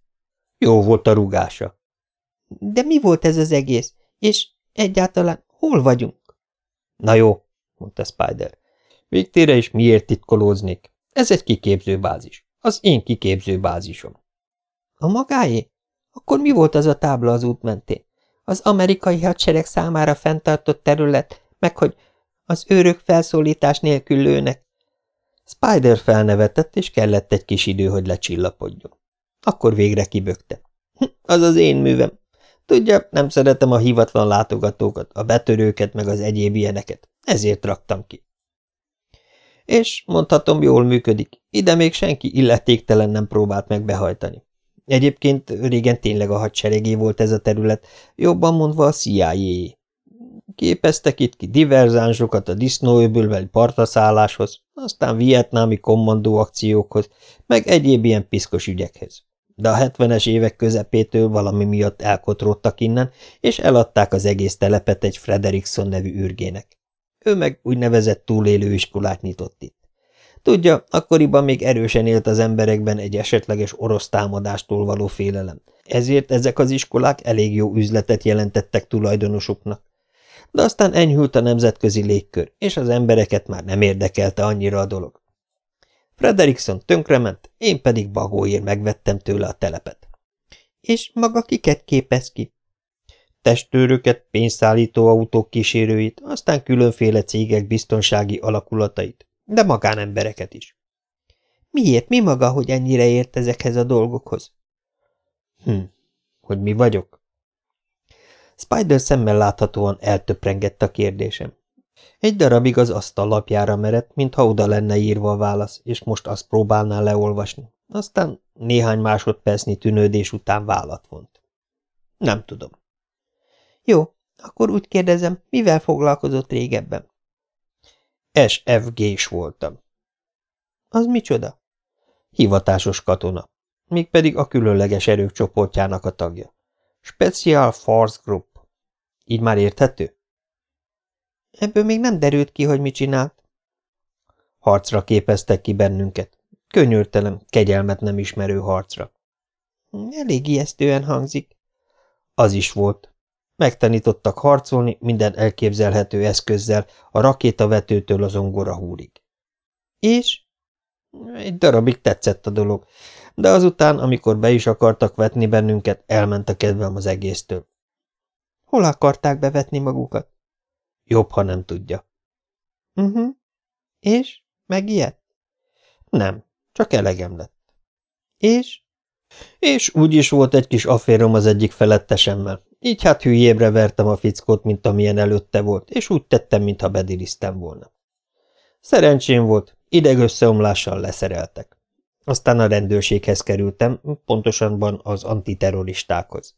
Jó volt a rugása. De mi volt ez az egész? És egyáltalán hol vagyunk? Na jó, mondta Spider. Végtére is miért titkolóznék? Ez egy kiképzőbázis. Az én kiképzőbázisom. A magáé? Akkor mi volt az a tábla az út mentén? Az amerikai hadsereg számára fenntartott terület, meg hogy az őrök felszólítás nélkül lőnek. Spider felnevetett, és kellett egy kis idő, hogy lecsillapodjon. Akkor végre kibökte. Hm, az az én művem. Tudja, nem szeretem a hivatlan látogatókat, a betörőket, meg az egyéb ilyeneket. Ezért raktam ki. És mondhatom, jól működik. Ide még senki illetéktelen nem próbált meg behajtani. Egyébként régen tényleg a hadseregé volt ez a terület, jobban mondva a cia -é. Képeztek itt ki diverzánsokat a disznóöbölbeli partaszálláshoz, aztán vietnámi kommandó akciókhoz, meg egyéb ilyen piszkos ügyekhez. De a 70-es évek közepétől valami miatt elkotródtak innen, és eladták az egész telepet egy Frederickson nevű űrgének. ő meg úgynevezett túlélő iskolát nyitott itt. Tudja, akkoriban még erősen élt az emberekben egy esetleges orosz támadástól való félelem, ezért ezek az iskolák elég jó üzletet jelentettek tulajdonosuknak. De aztán enyhült a nemzetközi légkör, és az embereket már nem érdekelte annyira a dolog. Frederickson tönkrement, én pedig bagóért megvettem tőle a telepet. És maga kiket képez ki? Testőröket, pénzszállító autók kísérőit, aztán különféle cégek biztonsági alakulatait, de magánembereket is. Miért, mi maga, hogy ennyire ért ezekhez a dolgokhoz? Hm, hogy mi vagyok? Spider szemmel láthatóan eltöprengett a kérdésem. Egy darabig az asztal lapjára merett, mintha oda lenne írva a válasz, és most azt próbálná leolvasni. Aztán néhány másodpercnyi tűnődés után vállat vont. Nem tudom. Jó, akkor úgy kérdezem, mivel foglalkozott régebben? SFG-s voltam. Az micsoda? Hivatásos katona, mégpedig a különleges erők csoportjának a tagja. Special Force Group. Így már érthető? Ebből még nem derült ki, hogy mit csinált. Harcra képeztek ki bennünket. Könyörtelem, kegyelmet nem ismerő harcra. Elég ijesztően hangzik. Az is volt. Megtanítottak harcolni minden elképzelhető eszközzel, a rakétavetőtől az ongora húrig. És? Egy darabig tetszett a dolog, de azután, amikor be is akartak vetni bennünket, elment a kedvem az egésztől. Hol akarták bevetni magukat? Jobb, ha nem tudja. Uh mhm. -huh. És? Megijedt? Nem, csak elegem lett. És? És úgy is volt egy kis afférom az egyik felettesemmel. Így hát hülyébre vertem a fickót, mint amilyen előtte volt, és úgy tettem, mintha bediriztem volna. Szerencsém volt, idegösszeomlással leszereltek. Aztán a rendőrséghez kerültem, pontosabban az antiterroristákhoz.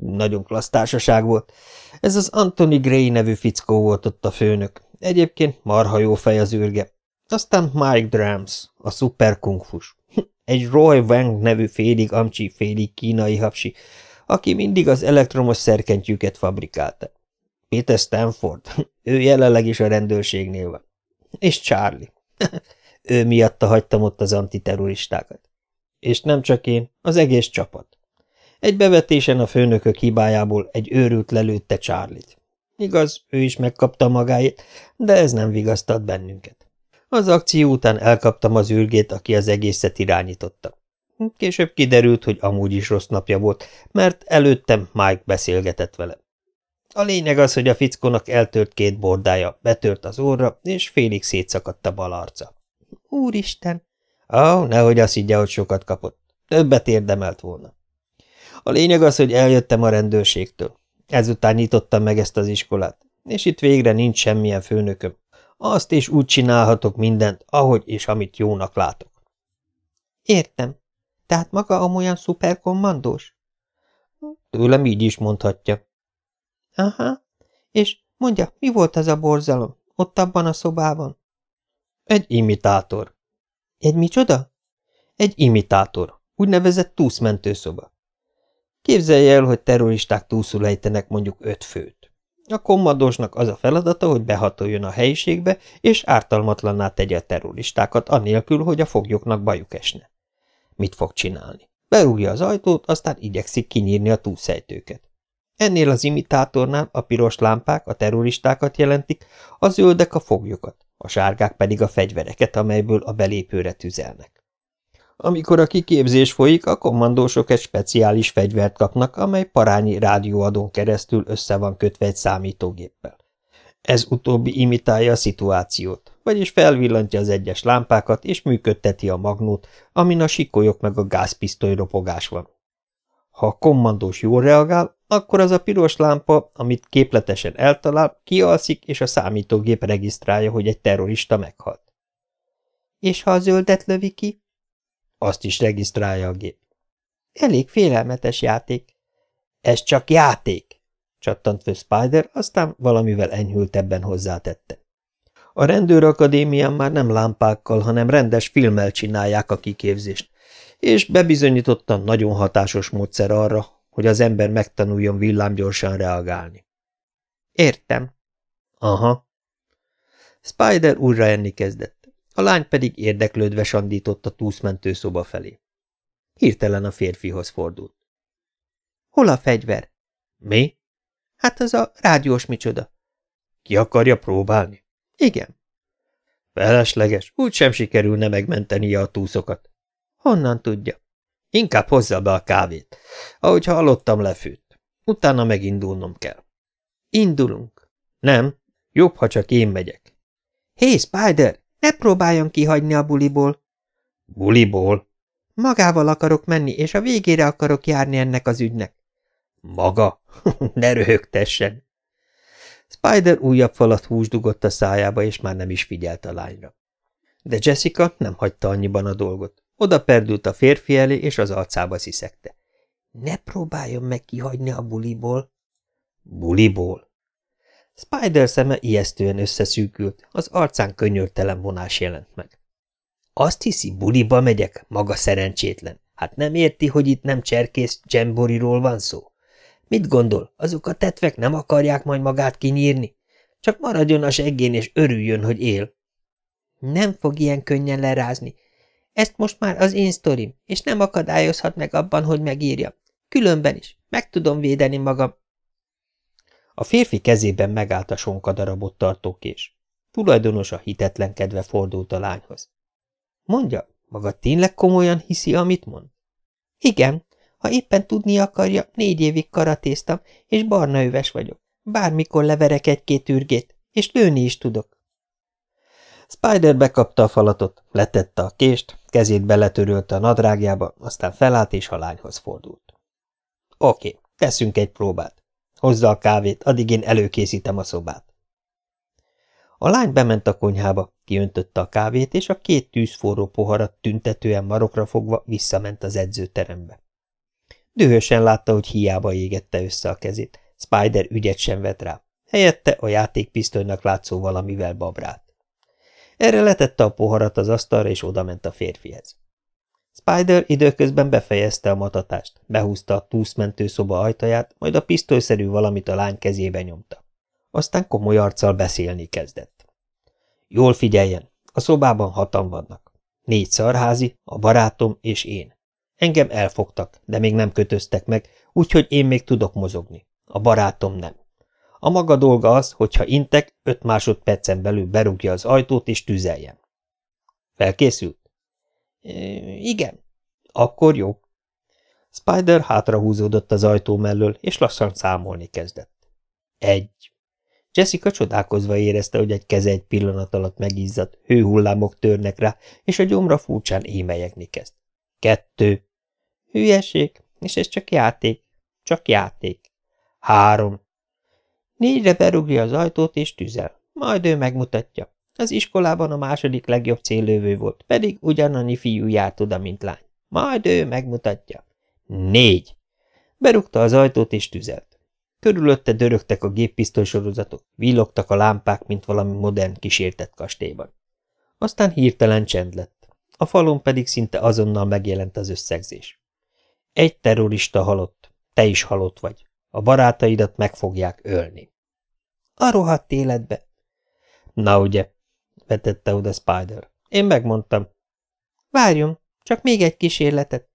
Nagyon klassz társaság volt. Ez az Anthony Gray nevű fickó volt ott a főnök. Egyébként marha jó fej az űrge. Aztán Mike Drams, a szuper kungfus. Egy Roy Wang nevű félig amcsi, félig kínai hapsi, aki mindig az elektromos szerkentyűket fabrikálta. Peter Stanford, ő jelenleg is a rendőrségnél van. És Charlie. ő miatta hagytam ott az antiterroristákat. És nem csak én, az egész csapat. Egy bevetésen a főnökök hibájából egy őrült lelőtte Charlie-t. Igaz, ő is megkapta magáét, de ez nem vigasztalt bennünket. Az akció után elkaptam az űrgét, aki az egészet irányította. Később kiderült, hogy amúgy is rossz napja volt, mert előttem Mike beszélgetett vele. A lényeg az, hogy a fickónak eltört két bordája, betört az orra, és félig szétszakadt a bal arca. Úristen! Ó, oh, nehogy azt higgye, hogy sokat kapott. Többet érdemelt volna. A lényeg az, hogy eljöttem a rendőrségtől. Ezután nyitottam meg ezt az iskolát, és itt végre nincs semmilyen főnököm. Azt is úgy csinálhatok mindent, ahogy és amit jónak látok. Értem. Tehát maga amolyan szuperkommandós? Tőlem így is mondhatja. Aha. És mondja, mi volt az a borzalom? Ott abban a szobában? Egy imitátor. Egy micsoda? Egy imitátor. Úgynevezett túszmentőszoba. Képzelje el, hogy terroristák túlszul ejtenek mondjuk öt főt. A kommandósnak az a feladata, hogy behatoljon a helyiségbe, és ártalmatlanná tegye a terroristákat, anélkül, hogy a foglyoknak bajuk esne. Mit fog csinálni? Berúgja az ajtót, aztán igyekszik kinyírni a túlszejtőket. Ennél az imitátornál a piros lámpák a terroristákat jelentik, a zöldek a foglyokat, a sárgák pedig a fegyvereket, amelyből a belépőre tüzelnek. Amikor a kiképzés folyik, a kommandósok egy speciális fegyvert kapnak, amely parányi rádióadón keresztül össze van kötve egy számítógéppel. Ez utóbbi imitálja a szituációt, vagyis felvillantja az egyes lámpákat, és működteti a magnót, amin a sikolyok meg a gázpisztoly ropogás van. Ha a kommandós jól reagál, akkor az a piros lámpa, amit képletesen eltalál, kialszik, és a számítógép regisztrálja, hogy egy terrorista meghalt. És ha a zöldet lövi ki? Azt is regisztrálja a gép. Elég félelmetes játék. Ez csak játék, csattant föl Spider, aztán valamivel enyhültebben hozzátette. A rendőrakadémián már nem lámpákkal, hanem rendes filmmel csinálják a kiképzést, és bebizonyítottan nagyon hatásos módszer arra, hogy az ember megtanuljon villámgyorsan reagálni. Értem. Aha. Spider újra enni kezdett, a lány pedig érdeklődve sandított a túszmentő szoba felé. Hirtelen a férfihoz fordult. Hol a fegyver? Mi? Hát az a rádiós micsoda. Ki akarja próbálni? Igen. Felesleges, úgy sem sikerülne megmentenie a túszokat. Honnan tudja? Inkább hozza be a kávét. Ahogy hallottam, lefőtt. Utána megindulnom kell. Indulunk. Nem, jobb, ha csak én megyek. Hé, hey, Spider, ne próbáljon kihagyni a buliból. Buliból? Magával akarok menni, és a végére akarok járni ennek az ügynek. Maga? ne röhögtessen! Spider újabb falat hús dugott a szájába, és már nem is figyelt a lányra. De Jessica nem hagyta annyiban a dolgot. Oda perdült a férfi elé, és az arcába sziszegte. Ne próbáljon meg kihagyni a buliból. Buliból? Spider szeme ijesztően összeszűkült, az arcán könyörtelen vonás jelent meg. Azt hiszi, buliba megyek, maga szerencsétlen. Hát nem érti, hogy itt nem cserkész dzsemboriról van szó? Mit gondol, azok a tetvek nem akarják majd magát kinyírni? Csak maradjon a seggén, és örüljön, hogy él. Nem fog ilyen könnyen lerázni. Ezt most már az én sztorim, és nem akadályozhat meg abban, hogy megírja. Különben is. Meg tudom védeni magam. A férfi kezében megállt a sonkadarabot tartó kés. Tulajdonosa hitetlenkedve fordult a lányhoz. Mondja, maga tényleg komolyan hiszi, amit mond? Igen, ha éppen tudni akarja, négy évig karatéztam, és barna öves vagyok. Bármikor leverek egy-két ürgét, és lőni is tudok. Spider bekapta a falatot, letette a kést, kezét beletörölte a nadrágjába, aztán felállt és a lányhoz fordult. Oké, teszünk egy próbát. Hozza a kávét, addig én előkészítem a szobát. A lány bement a konyhába, kiöntötte a kávét, és a két tűzforró poharat tüntetően marokra fogva visszament az edzőterembe. Dühösen látta, hogy hiába égette össze a kezét. Spider ügyet sem vett rá. Helyette a játékpisztolynak látszó valamivel babrált. Erre letette a poharat az asztalra, és odament a férfihez. Spider időközben befejezte a matatást, behúzta a túszmentő szoba ajtaját, majd a pisztolyszerű valamit a lány kezébe nyomta. Aztán komoly arccal beszélni kezdett. Jól figyeljen, a szobában hatan vannak. Négy szarházi, a barátom és én. Engem elfogtak, de még nem kötöztek meg, úgyhogy én még tudok mozogni. A barátom nem. A maga dolga az, hogyha intek, öt másodpercen belül berúgja az ajtót és tüzeljen. Felkészült? E, igen. Akkor jó. Spider hátrahúzódott az ajtó mellől, és lassan számolni kezdett. Egy. Jessica csodálkozva érezte, hogy egy keze egy pillanat alatt megizzadt, hőhullámok törnek rá, és a gyomra furcsán émelyegni kezd. Kettő. Hülyeség, és ez csak játék. Csak játék. Három. Négyre berúgja az ajtót és tüzel. Majd ő megmutatja. Az iskolában a második legjobb céllövő volt, pedig ugyanannyi fiú járt oda, mint lány. Majd ő megmutatja. Négy. Berúgta az ajtót és tüzelt. Körülötte dörögtek a géppisztolysorozatok, villogtak a lámpák, mint valami modern kísértett kastélyban. Aztán hirtelen csend lett. A falon pedig szinte azonnal megjelent az összegzés. Egy terrorista halott, te is halott vagy. A barátaidat meg fogják ölni. A rohadt életbe. Na ugye, vetette oda Spider. Én megmondtam. Várjon, csak még egy kísérletet.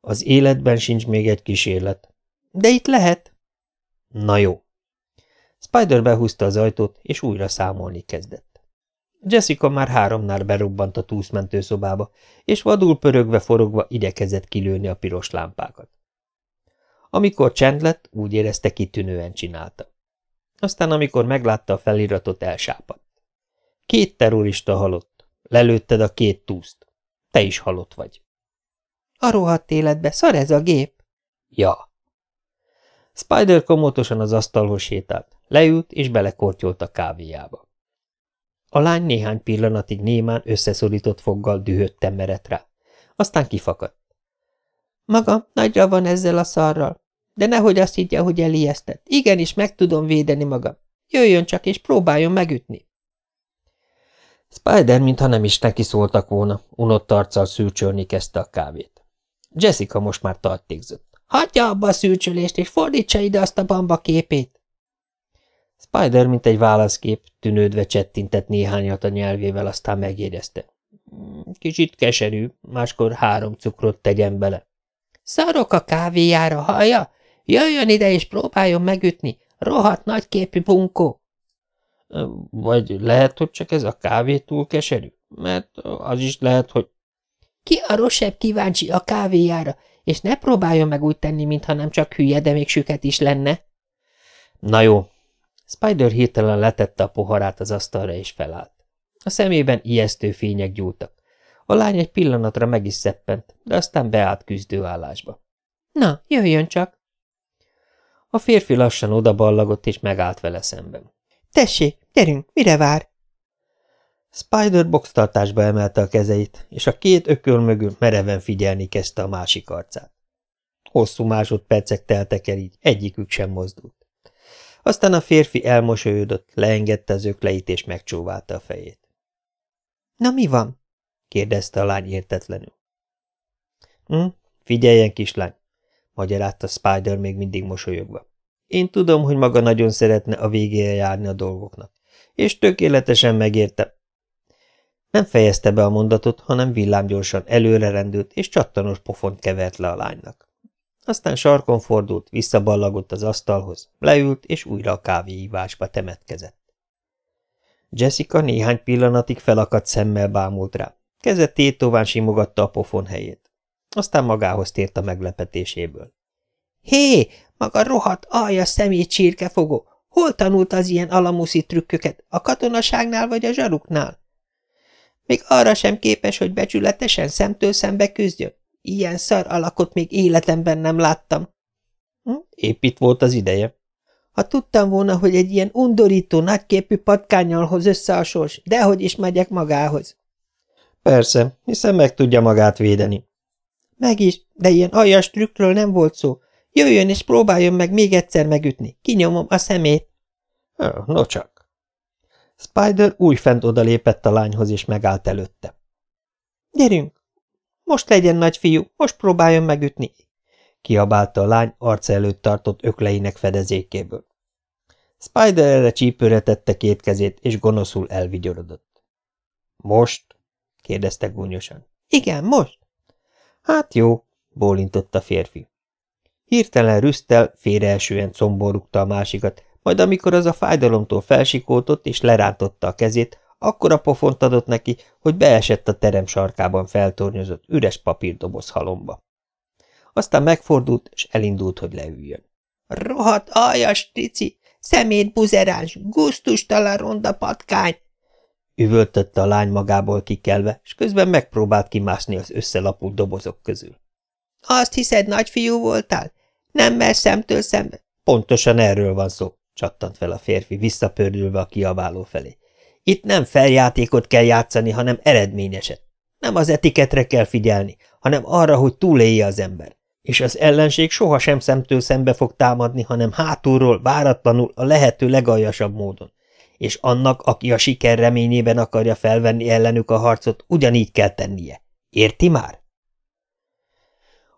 Az életben sincs még egy kísérlet. De itt lehet. Na jó. Spider behúzta az ajtót, és újra számolni kezdett. Jessica már háromnál berobbant a túszmentőszobába, és vadul pörögve forogva igyekezett kilőni a piros lámpákat. Amikor csend lett, úgy érezte kitűnően csinálta. Aztán, amikor meglátta a feliratot, elsápadt. Két terrorista halott. Lelőtted a két túszt. Te is halott vagy. A rohadt életbe, szar ez a gép? Ja. Spider komótosan az asztalhoz sétált, leült és belekortyolt a kávéjába. A lány néhány pillanatig némán összeszorított foggal dühötten merett rá. Aztán kifakadt. Maga nagyra van ezzel a szarral. De nehogy azt higgye, hogy elijesztett. Igenis, meg tudom védeni magam. Jöjjön csak, és próbáljon megütni. Spider, mintha nem is neki szóltak volna, unott arccal szűrcsölni kezdte a kávét. Jessica most már tartékzott. Hagyja abba a szűrcsölést, és fordítsa ide azt a bamba képét! Spider, mint egy válaszkép, tűnődve csettintett néhányat a nyelvével, aztán megjegyezte. Kicsit keserű, máskor három cukrot tegyen bele. Szarok a kávéjára, hallja? Jöjjön ide és próbáljon megütni, rohadt nagyképű bunkó. Vagy lehet, hogy csak ez a kávé túl keserű? Mert az is lehet, hogy... Ki a rosszabb kíváncsi a kávéjára, és ne próbáljon meg úgy tenni, mintha nem csak hülye, de még süket is lenne. Na jó. Spider hirtelen letette a poharát az asztalra, és felállt. A szemében ijesztő fények gyúltak. A lány egy pillanatra meg is szeppent, de aztán beállt küzdőállásba. Na, jöjjön csak! A férfi lassan odaballagott, és megállt vele szemben. Tessék, gyerünk, mire vár? Spider boxtartásba emelte a kezeit, és a két ököl mögül mereven figyelni kezdte a másik arcát. Hosszú másodpercek teltek el így, egyikük sem mozdult. Aztán a férfi elmosolyodott, leengedte az ökleit és megcsóválta a fejét. – Na mi van? – kérdezte a lány értetlenül. Hm, – Figyeljen, kislány! – magyarázta Spider még mindig mosolyogva. – Én tudom, hogy maga nagyon szeretne a végére járni a dolgoknak, és tökéletesen megérte. Nem fejezte be a mondatot, hanem villámgyorsan előre rendült, és csattanos pofont kevert le a lánynak. Aztán sarkon fordult, visszaballagott az asztalhoz, leült, és újra a kávéívásba temetkezett. Jessica néhány pillanatig felakadt szemmel bámult rá. Keze tétován simogatta a pofon helyét. Aztán magához tért a meglepetéséből. Hé, maga rohadt alja szemét csirkefogó! Hol tanult az ilyen alamuszi trükköket? A katonaságnál vagy a zsaruknál? Még arra sem képes, hogy becsületesen szemtől szembe küzdjön? Ilyen szar alakot még életemben nem láttam. Hm? Épp itt volt az ideje. Ha tudtam volna, hogy egy ilyen undorító, nagyképű patkányjal hoz össze a sors, dehogy is megyek magához. Persze, hiszen meg tudja magát védeni. Meg is, de ilyen aljas trükkről nem volt szó. Jöjjön és próbáljon meg még egyszer megütni. Kinyomom a szemét. No csak. Spider újfent odalépett a lányhoz, és megállt előtte. Gyerünk, most legyen nagy fiú, most próbáljon megütni! kiabálta a lány arca előtt tartott ökleinek fedezékéből. Spider erre csípőre tette két kezét, és gonoszul elvigyorodott. Most? kérdezte gúnyosan. Igen, most. Hát jó, bólintott a férfi. Hirtelen rüsztel, félreesően combon rúgta a másikat, majd amikor az a fájdalomtól felsikoltott és lerántotta a kezét, Akkora pofont adott neki, hogy beesett a terem sarkában feltornyozott üres papírdoboz halomba. Aztán megfordult, és elindult, hogy leüljön. – Rohadt aljas, Trici! Szemét buzeráns, gusztustalan ronda patkány! Üvöltötte a lány magából kikelve, és közben megpróbált kimászni az összelapult dobozok közül. – Azt hiszed, nagyfiú voltál? Nem mer szemtől szembe? Pontosan erről van szó, csattant fel a férfi, visszapördülve a kiabáló felé. Itt nem feljátékot kell játszani, hanem eredményeset. Nem az etiketre kell figyelni, hanem arra, hogy túlélje az ember. És az ellenség sohasem szemtől szembe fog támadni, hanem hátulról, váratlanul, a lehető legaljasabb módon. És annak, aki a siker reményében akarja felvenni ellenük a harcot, ugyanígy kell tennie. Érti már?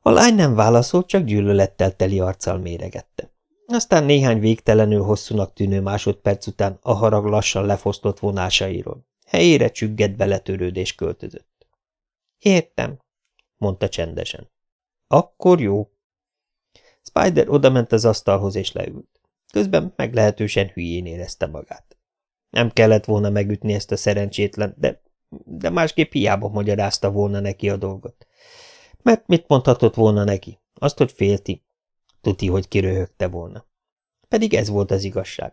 A lány nem válaszolt, csak gyűlölettel teli arccal méregette. Aztán néhány végtelenül hosszúnak tűnő másodperc után a harag lassan lefosztott vonásairól. Helyére csüggett beletörődés költözött. Értem, mondta csendesen. Akkor jó. Spider odament az asztalhoz és leült. Közben meglehetősen hülyén érezte magát. Nem kellett volna megütni ezt a szerencsétlen, de, de másképp hiába magyarázta volna neki a dolgot. Mert mit mondhatott volna neki? Azt, hogy félti, Tuti, hogy kiröhögte volna. Pedig ez volt az igazság.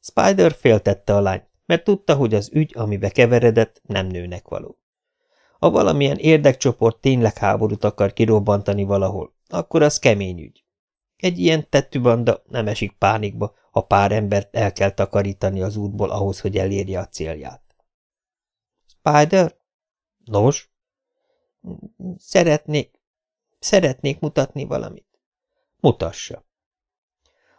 Spider féltette a lányt, mert tudta, hogy az ügy, amibe keveredett, nem nőnek való. Ha valamilyen érdekcsoport tényleg háborút akar kirobbantani valahol, akkor az kemény ügy. Egy ilyen tettübanda nem esik pánikba, ha pár embert el kell takarítani az útból ahhoz, hogy elérje a célját. Spider? Nos? Szeretnék, szeretnék mutatni valamit. Mutassa.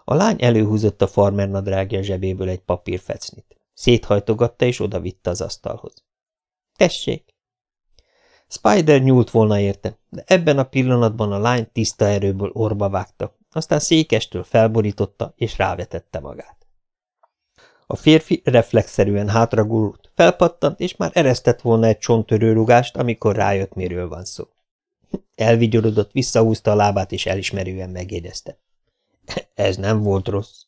A lány előhúzott a farmer nadrágja zsebéből egy papírfecnit. Széthajtogatta és odavitte az asztalhoz. Tessék! Spider nyúlt volna érte, de ebben a pillanatban a lány tiszta erőből orba vágta, aztán székestől felborította és rávetette magát. A férfi reflexzerűen hátragurult, felpattant, és már eresztett volna egy csonttörő rugást, amikor rájött, miről van szó. Elvigyorodott, visszahúzta a lábát, és elismerően megjegyezte. Ez nem volt rossz.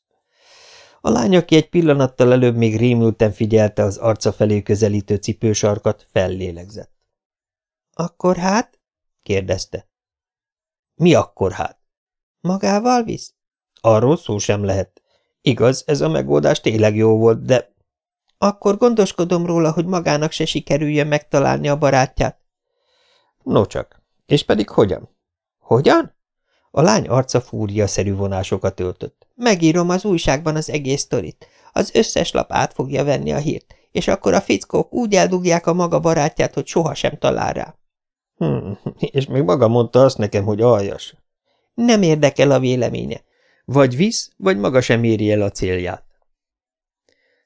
A lány, aki egy pillanattal előbb még rémülten figyelte az arca felé közelítő cipősarkat, fellélegzett. – Akkor hát? – kérdezte. – Mi akkor hát? – Magával visz? – Arról szó sem lehet. Igaz, ez a megoldás tényleg jó volt, de... – Akkor gondoskodom róla, hogy magának se sikerüljön megtalálni a barátját. – Nocsak. És pedig hogyan? – Hogyan? A lány arca fúria-szerű vonásokat öltött. Megírom az újságban az egész sztorit. Az összes lap át fogja venni a hírt, és akkor a fickók úgy eldugják a maga barátját, hogy sohasem talál rá. Hmm, és még maga mondta azt nekem, hogy aljas. Nem érdekel a véleménye. Vagy visz, vagy maga sem éri el a célját.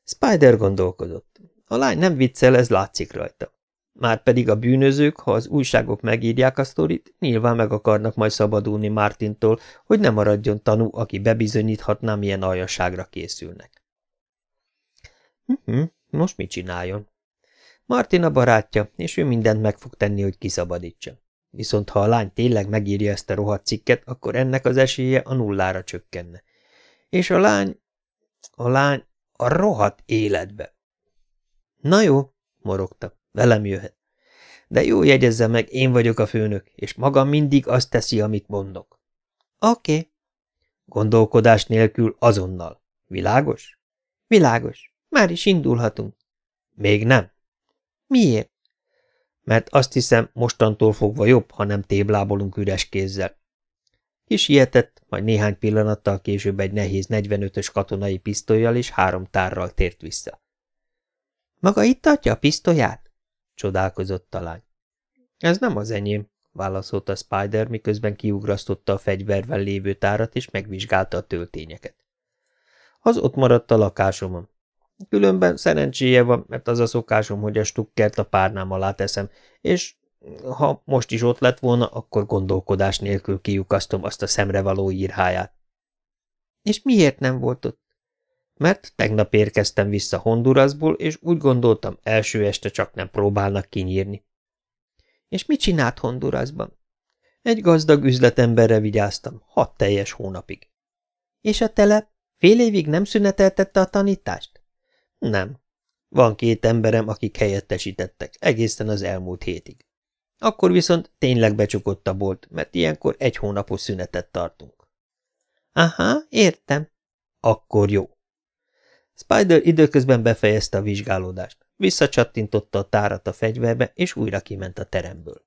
Spider gondolkodott. A lány nem viccel, ez látszik rajta. Márpedig a bűnözők, ha az újságok megírják a sztorit, nyilván meg akarnak majd szabadulni Mártintól, hogy ne maradjon tanú, aki bebizonyíthatná, milyen aljasságra készülnek. Mhm, most mit csináljon? Martin a barátja, és ő mindent meg fog tenni, hogy kiszabadítsa. Viszont ha a lány tényleg megírja ezt a rohadt cikket, akkor ennek az esélye a nullára csökkenne. És a lány... a lány a rohadt életbe. Na jó, morogta. Velem jöhet. De jó jegyezze meg, én vagyok a főnök, és maga mindig azt teszi, amit mondok. Oké. Okay. Gondolkodás nélkül azonnal. Világos? Világos. Már is indulhatunk. Még nem. Miért? Mert azt hiszem, mostantól fogva jobb, ha nem téblábolunk üres kézzel. Kisietett, majd néhány pillanattal később egy nehéz 45-ös katonai pisztolyjal és három tárral tért vissza. Maga itt tartja a pisztolyát? csodálkozott a lány. Ez nem az enyém, válaszolta Spider, miközben kiugrasztotta a fegyvervel lévő tárat, és megvizsgálta a töltényeket. Az ott maradt a lakásomon. Különben szerencséje van, mert az a szokásom, hogy a stukkert a párnám alá teszem, és ha most is ott lett volna, akkor gondolkodás nélkül kiukasztom azt a szemrevaló írháját. És miért nem volt ott? mert tegnap érkeztem vissza Hondurasból, és úgy gondoltam, első este csak nem próbálnak kinyírni. És mit csinált Hondurasban? Egy gazdag üzletemberre vigyáztam, hat teljes hónapig. És a telep? Fél évig nem szüneteltette a tanítást? Nem. Van két emberem, akik helyettesítettek, egészen az elmúlt hétig. Akkor viszont tényleg becsukott a bolt, mert ilyenkor egy hónapos szünetet tartunk. Aha, értem. Akkor jó. Spider időközben befejezte a vizsgálódást. Visszacsattintotta a tárat a fegyverbe, és újra kiment a teremből.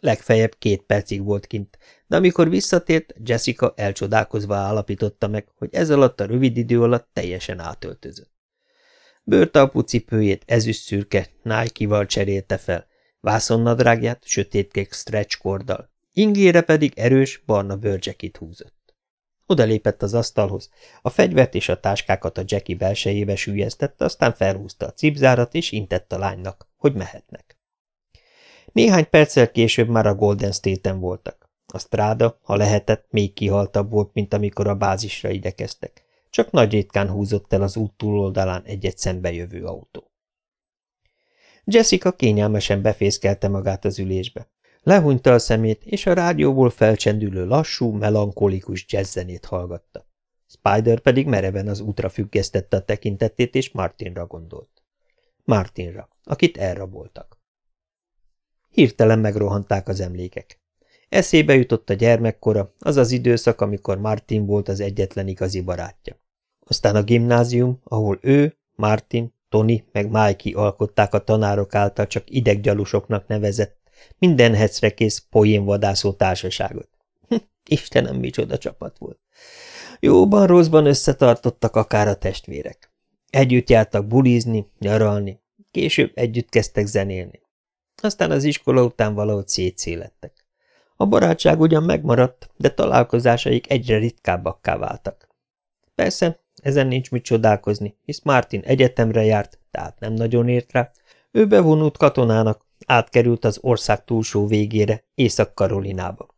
Legfeljebb két percig volt kint, de amikor visszatért, Jessica elcsodálkozva állapította meg, hogy ez alatt a rövid idő alatt teljesen átöltözött. Bőrtalpú cipőjét ezüst-szürke Nike-val cserélte fel, vászonnadrágját sötétkék stretch korddal, ingére pedig erős, barna bőrcsekit húzott. Odalépett az asztalhoz, a fegyvert és a táskákat a Jackie belsejébe sűjesztette, aztán felhúzta a cipzárat, és intett a lánynak, hogy mehetnek. Néhány perccel később már a Golden State-en voltak. A stráda, ha lehetett, még kihaltabb volt, mint amikor a bázisra idekeztek. Csak nagy ritkán húzott el az út túloldalán egy-egy szembejövő autó. Jessica kényelmesen befészkelte magát az ülésbe. Lehúnyta a szemét, és a rádióból felcsendülő lassú, melankolikus jazzzenét hallgatta. Spider pedig mereven az útra függesztette a tekintetét, és Martinra gondolt. Martinra, akit elraboltak. Hirtelen megrohanták az emlékek. Eszébe jutott a gyermekkora, az az időszak, amikor Martin volt az egyetlen igazi barátja. Aztán a gimnázium, ahol ő, Martin, Tony meg Mikey alkották a tanárok által csak ideggyalusoknak nevezett, minden hecre kész poénvadászó társaságot. Hm, Istenem, micsoda csapat volt. Jóban, rosszban összetartottak akár a testvérek. Együtt jártak bulizni, nyaralni, később együtt kezdtek zenélni. Aztán az iskola után valahogy szétszélettek. A barátság ugyan megmaradt, de találkozásaik egyre ritkábbakká váltak. Persze, ezen nincs mit csodálkozni, hisz Martin egyetemre járt, tehát nem nagyon ért rá. Ő bevonult katonának, átkerült az ország túlsó végére, Észak-Karolinába.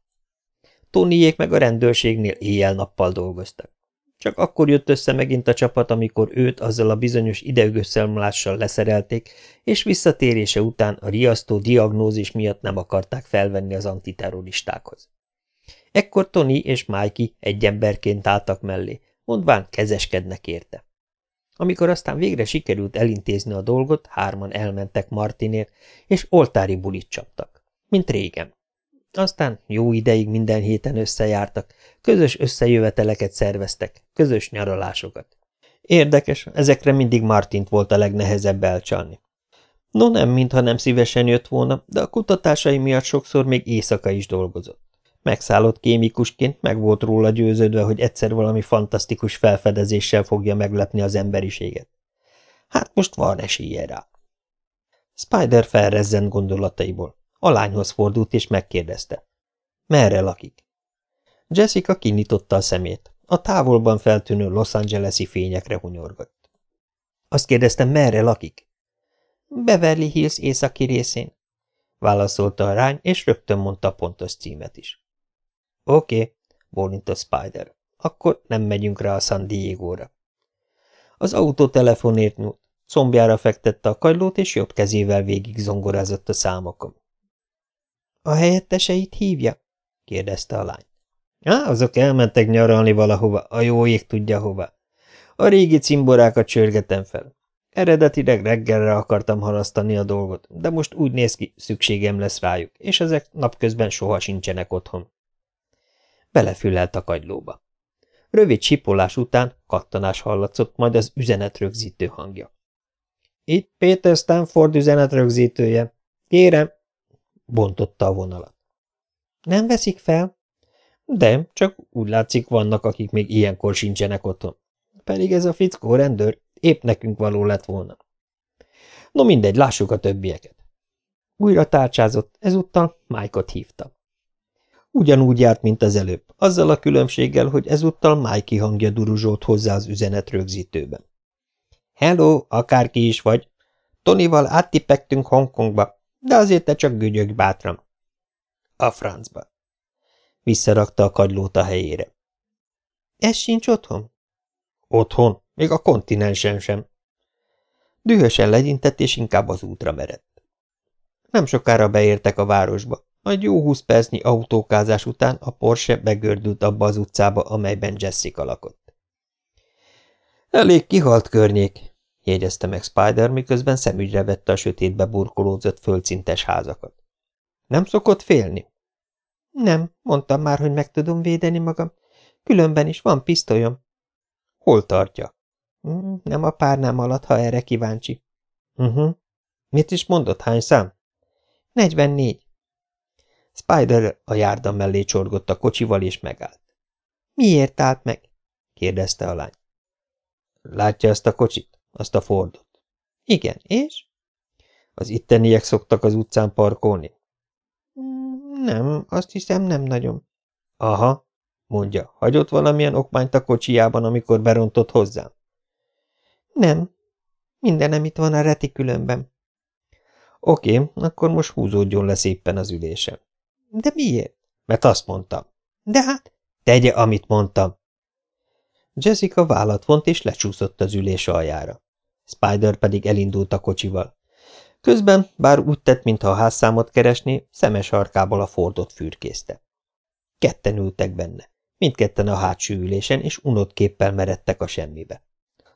Tóniék meg a rendőrségnél éjjel-nappal dolgoztak. Csak akkor jött össze megint a csapat, amikor őt azzal a bizonyos ideigösszeomlással leszerelték, és visszatérése után a riasztó diagnózis miatt nem akarták felvenni az antiterroristákhoz. Ekkor Tony és Mikey egy emberként álltak mellé, mondván kezeskednek érte. Amikor aztán végre sikerült elintézni a dolgot, hárman elmentek Martinért, és oltári bulit csaptak. Mint régen. Aztán jó ideig minden héten összejártak, közös összejöveteleket szerveztek, közös nyaralásokat. Érdekes, ezekre mindig Martint volt a legnehezebb elcsalni. No nem, mintha nem szívesen jött volna, de a kutatásai miatt sokszor még éjszaka is dolgozott. Megszállott kémikusként meg volt róla győződve, hogy egyszer valami fantasztikus felfedezéssel fogja meglepni az emberiséget. Hát most van esélye rá. Spider felrezzent gondolataiból. A lányhoz fordult és megkérdezte. Merre lakik? Jessica kinyitotta a szemét. A távolban feltűnő Los Angeles-i fényekre hunyorgott. Azt kérdeztem, merre lakik? Beverly Hills északi részén, válaszolta a rány, és rögtön mondta a pontos címet is. Oké, okay, bólint a Spider. Akkor nem megyünk rá a San Diego-ra. Az autó telefonért nyújt, combjára fektette a kagylót, és jobb kezével végig zongorázott a számokon. – A helyetteseit hívja? – kérdezte a lány. – Á, azok elmentek nyaralni valahova, a jó ég tudja hova. A régi cimborákat csörgetem fel. Eredetileg reggelre akartam halasztani a dolgot, de most úgy néz ki, szükségem lesz rájuk, és ezek napközben soha sincsenek otthon. Belefülelt a kagylóba. Rövid sipolás után kattanás hallatszott, majd az üzenet rögzítő hangja. Itt Péter Stanford üzenet rögzítője. Kérem, bontotta a vonalat. Nem veszik fel? De, csak úgy látszik vannak, akik még ilyenkor sincsenek otthon. Pedig ez a fickó rendőr épp nekünk való lett volna. No mindegy, lássuk a többieket. Újra tárcsázott, ezúttal Mike-ot hívta. Ugyanúgy járt, mint az előbb, azzal a különbséggel, hogy ezúttal Mikey hangja duruzsolt hozzá az üzenet rögzítőben. Hello, akárki is vagy. Tonival áttipektünk Hongkongba, de azért te csak gügyög bátran. A francba. Visszarakta a kagylót a helyére. Ez sincs otthon? Otthon, még a kontinensen sem. Dühösen legyintett, és inkább az útra merett. Nem sokára beértek a városba. Egy jó húsz percnyi autókázás után a Porsche begördült abba az utcába, amelyben Jessica lakott. Elég kihalt környék, jegyezte meg Spider, miközben szemügyre vette a sötétbe burkolózott földszintes házakat. Nem szokott félni? Nem, mondtam már, hogy meg tudom védeni magam. Különben is van pisztolyom. Hol tartja? Mm, nem a párnám alatt, ha erre kíváncsi. Uh mhm. -huh. Mit is mondott, hány szám? Negyvennégy. Spider a járda mellé csorgott a kocsival, és megállt. Miért állt meg? kérdezte a lány. Látja ezt a kocsit? Azt a Fordot. Igen, és? Az itteniek szoktak az utcán parkolni? Nem, azt hiszem nem nagyon. Aha, mondja, hagyott valamilyen okmányt a kocsiában, amikor berontott hozzám? Nem, mindenem itt van a retikülönben. Oké, akkor most húzódjon le szépen az ülésem. De miért? Mert azt mondtam. De hát, tegye, amit mondtam. Jessica vállat vont és lecsúszott az ülés aljára. Spider pedig elindult a kocsival. Közben, bár úgy tett, mintha a házszámot keresné, szemes arkából a Fordot fürkészte. Ketten ültek benne, mindketten a hátsó ülésen, és unott képpel meredtek a semmibe.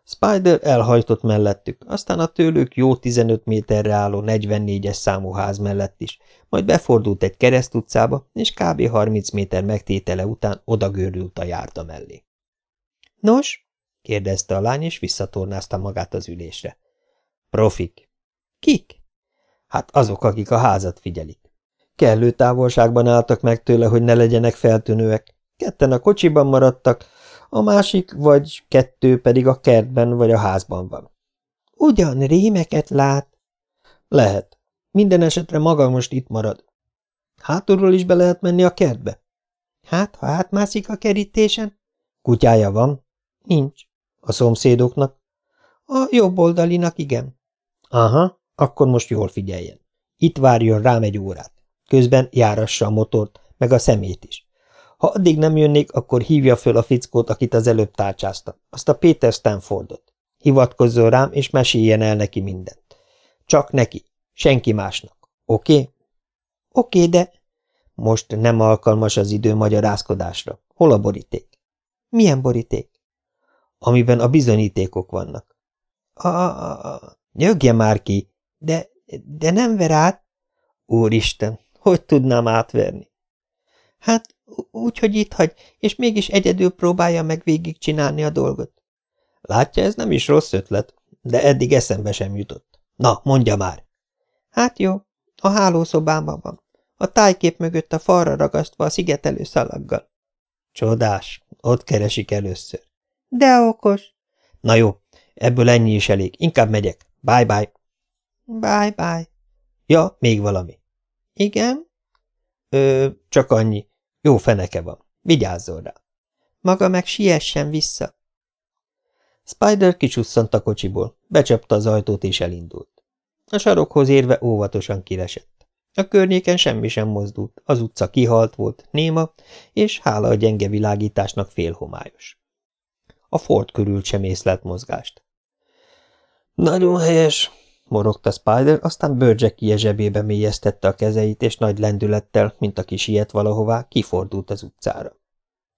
Spider elhajtott mellettük, aztán a tőlük jó 15 méterre álló 44-es számú ház mellett is, majd befordult egy keresztutcába, és kb. 30 méter megtétele után odagőrült a járda mellé. – Nos? – kérdezte a lány, és visszatornázta magát az ülésre. – Profik. – Kik? – Hát azok, akik a házat figyelik. Kellő távolságban álltak meg tőle, hogy ne legyenek feltűnőek. Ketten a kocsiban maradtak, a másik vagy kettő pedig a kertben vagy a házban van. Ugyan rémeket lát? Lehet. Minden esetre maga most itt marad. Hátulról is be lehet menni a kertbe? Hát, ha átmászik a kerítésen? Kutyája van? Nincs. A szomszédoknak? A jobb oldalinak igen. Aha, akkor most jól figyeljen. Itt várjon rám egy órát. Közben járassa a motort, meg a szemét is. Ha addig nem jönnék, akkor hívja föl a fickót, akit az előbb tárcsázta, azt a Peter Stanfordot. Hivatkozzon rám, és meséljen el neki mindent. Csak neki, senki másnak. Oké? Okay? Oké, okay, de... Most nem alkalmas az idő magyarázkodásra. Hol a boríték? Milyen boríték? Amiben a bizonyítékok vannak. A, a, a nyögje már ki, de, de nem ver át. Úristen, hogy tudnám átverni? Hát, úgy, hogy itt hagy, és mégis egyedül próbálja meg végigcsinálni a dolgot. Látja, ez nem is rossz ötlet, de eddig eszembe sem jutott. Na, mondja már! Hát jó, a hálószobában van. A tájkép mögött a falra ragasztva a szigetelő szalaggal. Csodás, ott keresik először. De okos. Na jó, ebből ennyi is elég, inkább megyek. Bye-bye. Bye-bye. Ja, még valami. Igen? Ö, csak annyi. Jó feneke van. Vigyázzon rá. Maga meg siessen vissza. Spider kicsusszant a kocsiból, becsapta az ajtót és elindult. A sarokhoz érve óvatosan kilesett. A környéken semmi sem mozdult, az utca kihalt volt, néma, és hála a gyenge világításnak félhomályos. A Ford körül sem észlelt mozgást. Nagyon helyes, morogta Spider, aztán bőrcsekkie zsebébe mélyeztette a kezeit, és nagy lendülettel, mint aki siet valahová, kifordult az utcára.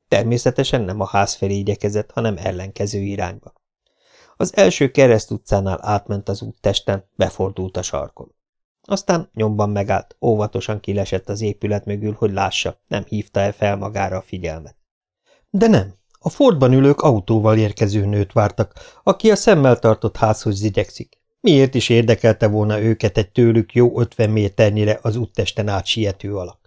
Természetesen nem a ház felé igyekezett, hanem ellenkező irányba. Az első kereszt utcánál átment az úttesten, befordult a sarkon. Aztán nyomban megállt, óvatosan kilesett az épület mögül, hogy lássa, nem hívta-e fel magára a figyelmet. De nem, a Fordban ülők autóval érkező nőt vártak, aki a szemmel tartott házhoz zigyekszik. Miért is érdekelte volna őket egy tőlük jó ötven méternyire az úttesten át siető alak?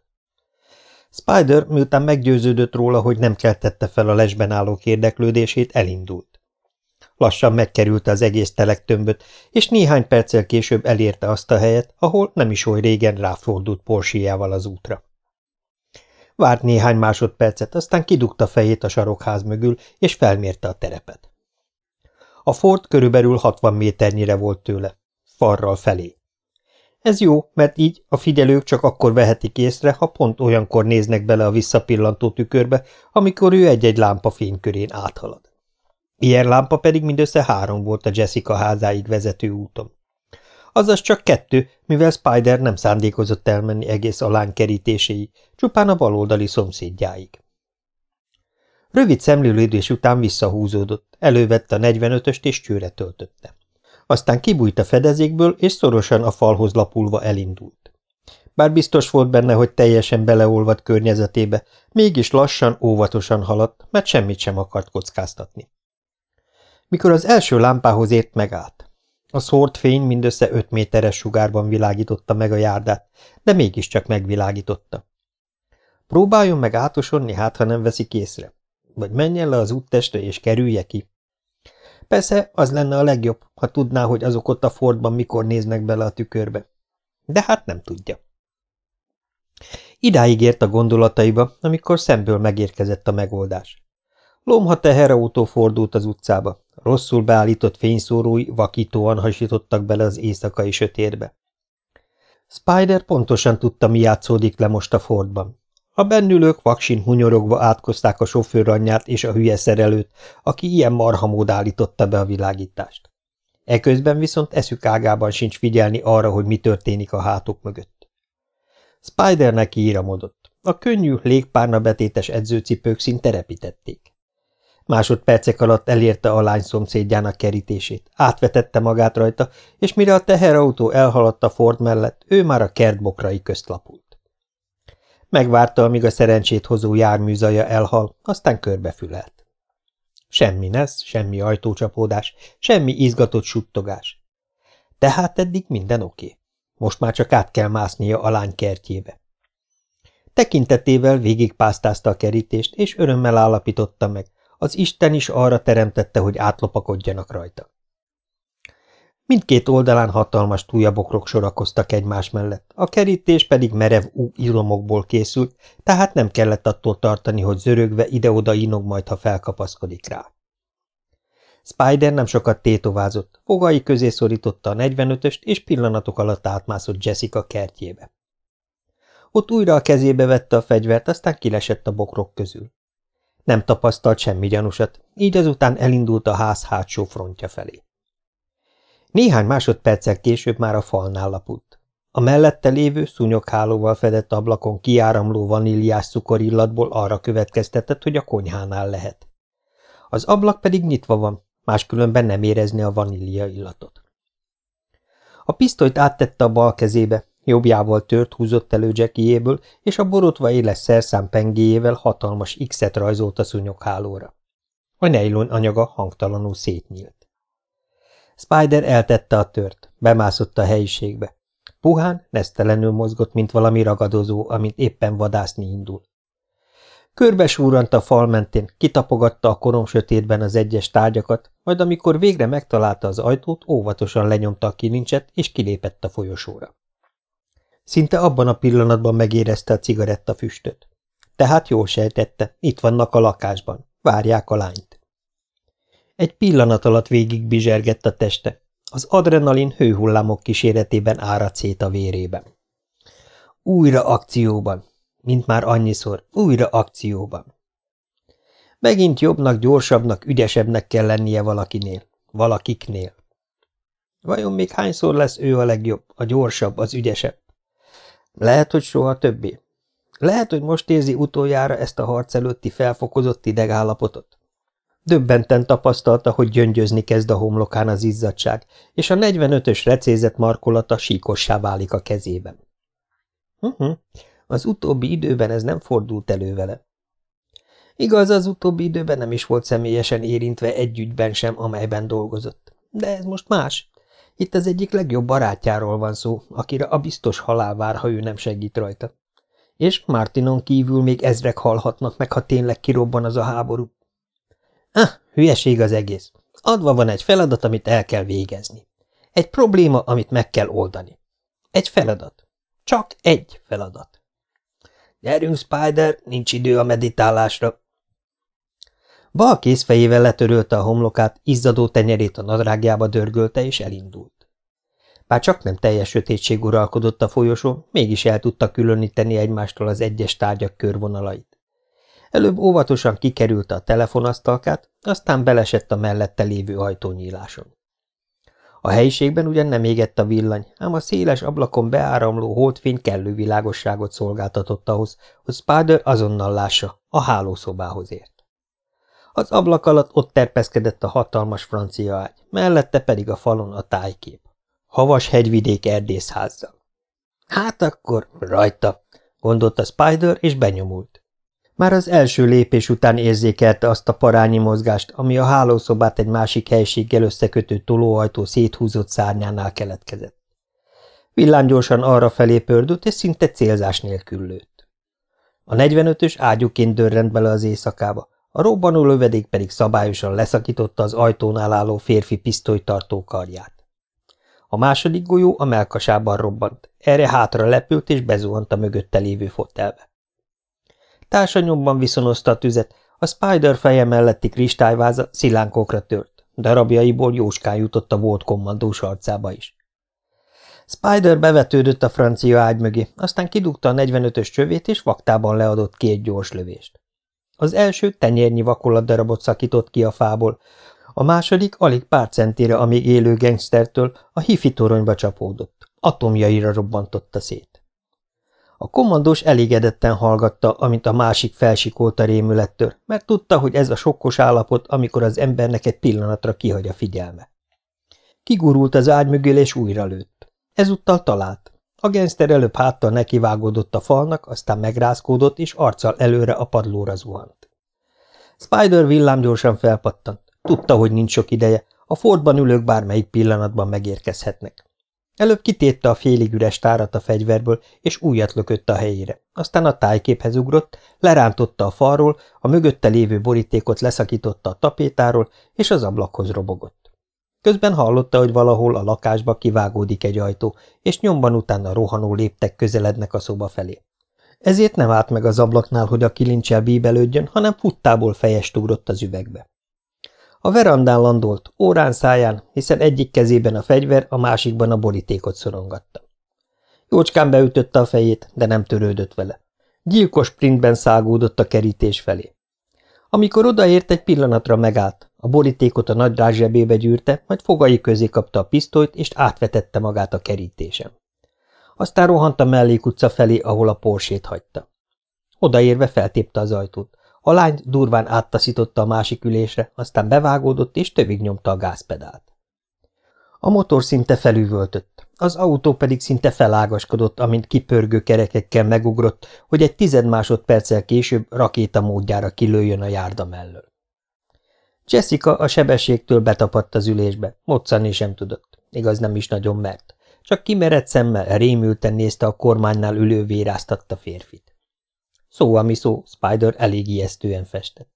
Spider, miután meggyőződött róla, hogy nem keltette fel a lesben állók érdeklődését, elindult. Lassan megkerülte az egész telektömböt, és néhány perccel később elérte azt a helyet, ahol nem is oly régen ráfordult porsiával az útra. Várt néhány másodpercet, aztán kidugta fejét a sarokház mögül, és felmérte a terepet. A Ford körülbelül 60 méternyire volt tőle, farral felé. Ez jó, mert így a figyelők csak akkor vehetik észre, ha pont olyankor néznek bele a visszapillantó tükörbe, amikor ő egy-egy lámpa fénykörén áthalad. Ilyen lámpa pedig mindössze három volt a Jessica házáig vezető úton. Azaz csak kettő, mivel Spider nem szándékozott elmenni egész a lány kerítéséig, csupán a baloldali szomszédjáig. Rövid szemlélődés után visszahúzódott, elővette a 45-öst és csőre töltötte. Aztán kibújt a fedezékből, és szorosan a falhoz lapulva elindult. Bár biztos volt benne, hogy teljesen beleolvad környezetébe, mégis lassan, óvatosan haladt, mert semmit sem akart kockáztatni. Mikor az első lámpához ért, megállt. A szórt fény mindössze öt méteres sugárban világította meg a járdát, de mégiscsak megvilágította. Próbáljon meg átosonni, hát ha nem veszik észre. Vagy menjen le az úttestre és kerülje ki. Persze, az lenne a legjobb, ha tudná, hogy azok ott a Fordban mikor néznek bele a tükörbe. De hát nem tudja. Idáig ért a gondolataiba, amikor szemből megérkezett a megoldás. Lomha teherautó fordult az utcába. Rosszul beállított fényszórói vakítóan hasítottak bele az éjszakai sötétbe. Spider pontosan tudta, mi játszódik le most a Fordban. A bennülők vaksin hunyorogva átkozták a sofőranyját és a hülye szerelőt, aki ilyen marhamód állította be a világítást. Eközben viszont eszük ágában sincs figyelni arra, hogy mi történik a hátuk mögött. Spidernek íramodott. A könnyű, légpárna betétes edzőcipők szinte repítették. Másodpercek alatt elérte a lány szomszédjának kerítését, átvetette magát rajta, és mire a teherautó elhaladt a Ford mellett, ő már a kertbokrai közt lapult. Megvárta, amíg a szerencsét hozó járműzaja elhal, aztán körbefülelt. Semmi nesz, semmi ajtócsapódás, semmi izgatott suttogás. Tehát eddig minden oké. Most már csak át kell másznia a lány kertjébe. Tekintetével végigpásztázta a kerítést, és örömmel állapította meg, az Isten is arra teremtette, hogy átlopakodjanak rajta. Mindkét oldalán hatalmas túljabokrok sorakoztak egymás mellett, a kerítés pedig merev íromokból készült, tehát nem kellett attól tartani, hogy zörögve ide-oda inog majd, ha felkapaszkodik rá. Spider nem sokat tétovázott, fogai közé szorította a 45-öst, és pillanatok alatt átmászott Jessica kertjébe. Ott újra a kezébe vette a fegyvert, aztán kilesett a bokrok közül. Nem tapasztalt semmi gyanúsat, így azután elindult a ház hátsó frontja felé. Néhány másodperccel később már a falnál lapult. A mellette lévő szúnyoghálóval fedett ablakon kiáramló vaníliás cukorillatból arra következtetett, hogy a konyhánál lehet. Az ablak pedig nyitva van, máskülönben nem érezni a vanília illatot. A pisztolyt áttette a bal kezébe, jobbjával tört húzott elő Jackiéből, és a borotva éles szerszám pengéjével hatalmas X-et rajzolt a szúnyoghálóra. A nejlon anyaga hangtalanul szétnyílt. Spider eltette a tört, bemászott a helyiségbe. Puhán, nesztelenül mozgott, mint valami ragadozó, amit éppen vadászni indul. Körbesúrant a fal mentén, kitapogatta a korom sötétben az egyes tárgyakat, majd amikor végre megtalálta az ajtót, óvatosan lenyomta a kilincset, és kilépett a folyosóra. Szinte abban a pillanatban megérezte a cigaretta füstöt. Tehát jól sejtette, itt vannak a lakásban, várják a lányt. Egy pillanat alatt végig bizsergett a teste, az adrenalin hőhullámok kíséretében áradt szét a vérében. Újra akcióban, mint már annyiszor, újra akcióban. Megint jobbnak, gyorsabbnak, ügyesebbnek kell lennie valakinél, valakiknél. Vajon még hányszor lesz ő a legjobb, a gyorsabb, az ügyesebb? Lehet, hogy soha többé. Lehet, hogy most érzi utoljára ezt a harc előtti felfokozott idegállapotot. Döbbenten tapasztalta, hogy gyöngyözni kezd a homlokán az izzadság, és a 45-ös recézet markolata síkossá válik a kezében. Uh -huh. Az utóbbi időben ez nem fordult elő vele. Igaz, az utóbbi időben nem is volt személyesen érintve egy ügyben sem, amelyben dolgozott. De ez most más. Itt az egyik legjobb barátjáról van szó, akire a biztos halál vár, ha ő nem segít rajta. És Martinon kívül még ezrek halhatnak meg, ha tényleg kirobban az a háború. Ah, hülyeség az egész. Adva van egy feladat, amit el kell végezni. Egy probléma, amit meg kell oldani. Egy feladat. Csak egy feladat. Gyerünk, Spider, nincs idő a meditálásra. Bal kézfejével letörölte a homlokát, izzadó tenyerét a nadrágjába dörgölte, és elindult. Bár csak nem teljes sötétség uralkodott a folyosón, mégis el tudta különíteni egymástól az egyes tárgyak körvonalait. Előbb óvatosan kikerülte a telefonasztalkát, aztán belesett a mellette lévő ajtónyíláson. A helyiségben ugyan nem égett a villany, ám a széles ablakon beáramló holdfény kellő világosságot szolgáltatott ahhoz, hogy Spider azonnal lássa, a hálószobához ért. Az ablak alatt ott terpeszkedett a hatalmas francia ágy, mellette pedig a falon a tájkép. Havas hegyvidék erdészházzal. Hát akkor rajta, gondolta Spider, és benyomult. Már az első lépés után érzékelte azt a parányi mozgást, ami a hálószobát egy másik helységgel összekötő tolóajtó széthúzott szárnyánál keletkezett. Villámgyorsan arra felé pördült, és szinte célzás nélkül lőtt. A 45-ös ágyuként dörrent bele az éjszakába, a robbanó lövedék pedig szabályosan leszakította az ajtónál álló férfi pisztolytartó karját. A második golyó a melkasában robbant, erre hátra lepült és bezuhant a mögötte lévő fotelbe. Társanyomban viszonozta a tüzet, a Spider feje melletti kristályváza szilánkokra tört, darabjaiból jóskán jutott a volt kommandós arcába is. Spider bevetődött a francia ágy mögé, aztán kidugta a 45-ös csövét, és vaktában leadott két gyors lövést. Az első tenyérnyi vakolatdarabot szakított ki a fából, a második alig pár centére a még élő gengsztertől a hifi toronyba csapódott, atomjaira robbantotta szét. A kommandós elégedetten hallgatta, amint a másik felsikolta rémülettől, mert tudta, hogy ez a sokkos állapot, amikor az embernek egy pillanatra kihagy a figyelme. Kigurult az ágy mögül, és újra lőtt. Ezúttal talált. A genszter előbb háttal nekivágódott a falnak, aztán megrázkódott, és arccal előre a padlóra zuhant. Spider villámgyorsan felpattant. Tudta, hogy nincs sok ideje, a fordban ülők bármelyik pillanatban megérkezhetnek. Előbb kitépte a félig üres tárat a fegyverből, és újat lökött a helyére. Aztán a tájképhez ugrott, lerántotta a falról, a mögötte lévő borítékot leszakította a tapétáról, és az ablakhoz robogott. Közben hallotta, hogy valahol a lakásba kivágódik egy ajtó, és nyomban utána rohanó léptek közelednek a szoba felé. Ezért nem állt meg az ablaknál, hogy a kilincsel bíbelődjön, hanem futtából fejest ugrott az üvegbe. A verandán landolt, órán száján, hiszen egyik kezében a fegyver, a másikban a borítékot szorongatta. Jócskán beütötte a fejét, de nem törődött vele. Gyilkos sprintben szágódott a kerítés felé. Amikor odaért, egy pillanatra megállt, a borítékot a nagy zsebébe gyűrte, majd fogai közé kapta a pisztolyt, és átvetette magát a kerítésen. Aztán rohant a mellékutca felé, ahol a porsét hagyta. Odaérve feltépte az ajtót. A lányt durván áttaszította a másik ülésre, aztán bevágódott és tövig nyomta a gázpedált. A motor szinte felüvöltött, az autó pedig szinte felágaskodott, amint kipörgő kerekekkel megugrott, hogy egy tized másodperccel később rakéta módjára kilőjön a járda mellől. Jessica a sebességtől betapadt az ülésbe, moccani sem tudott, igaz nem is nagyon mert, csak kimerett szemmel rémülten nézte a kormánynál ülő véráztatta férfit. Szó, ami szó, Spider elég ijesztően festett.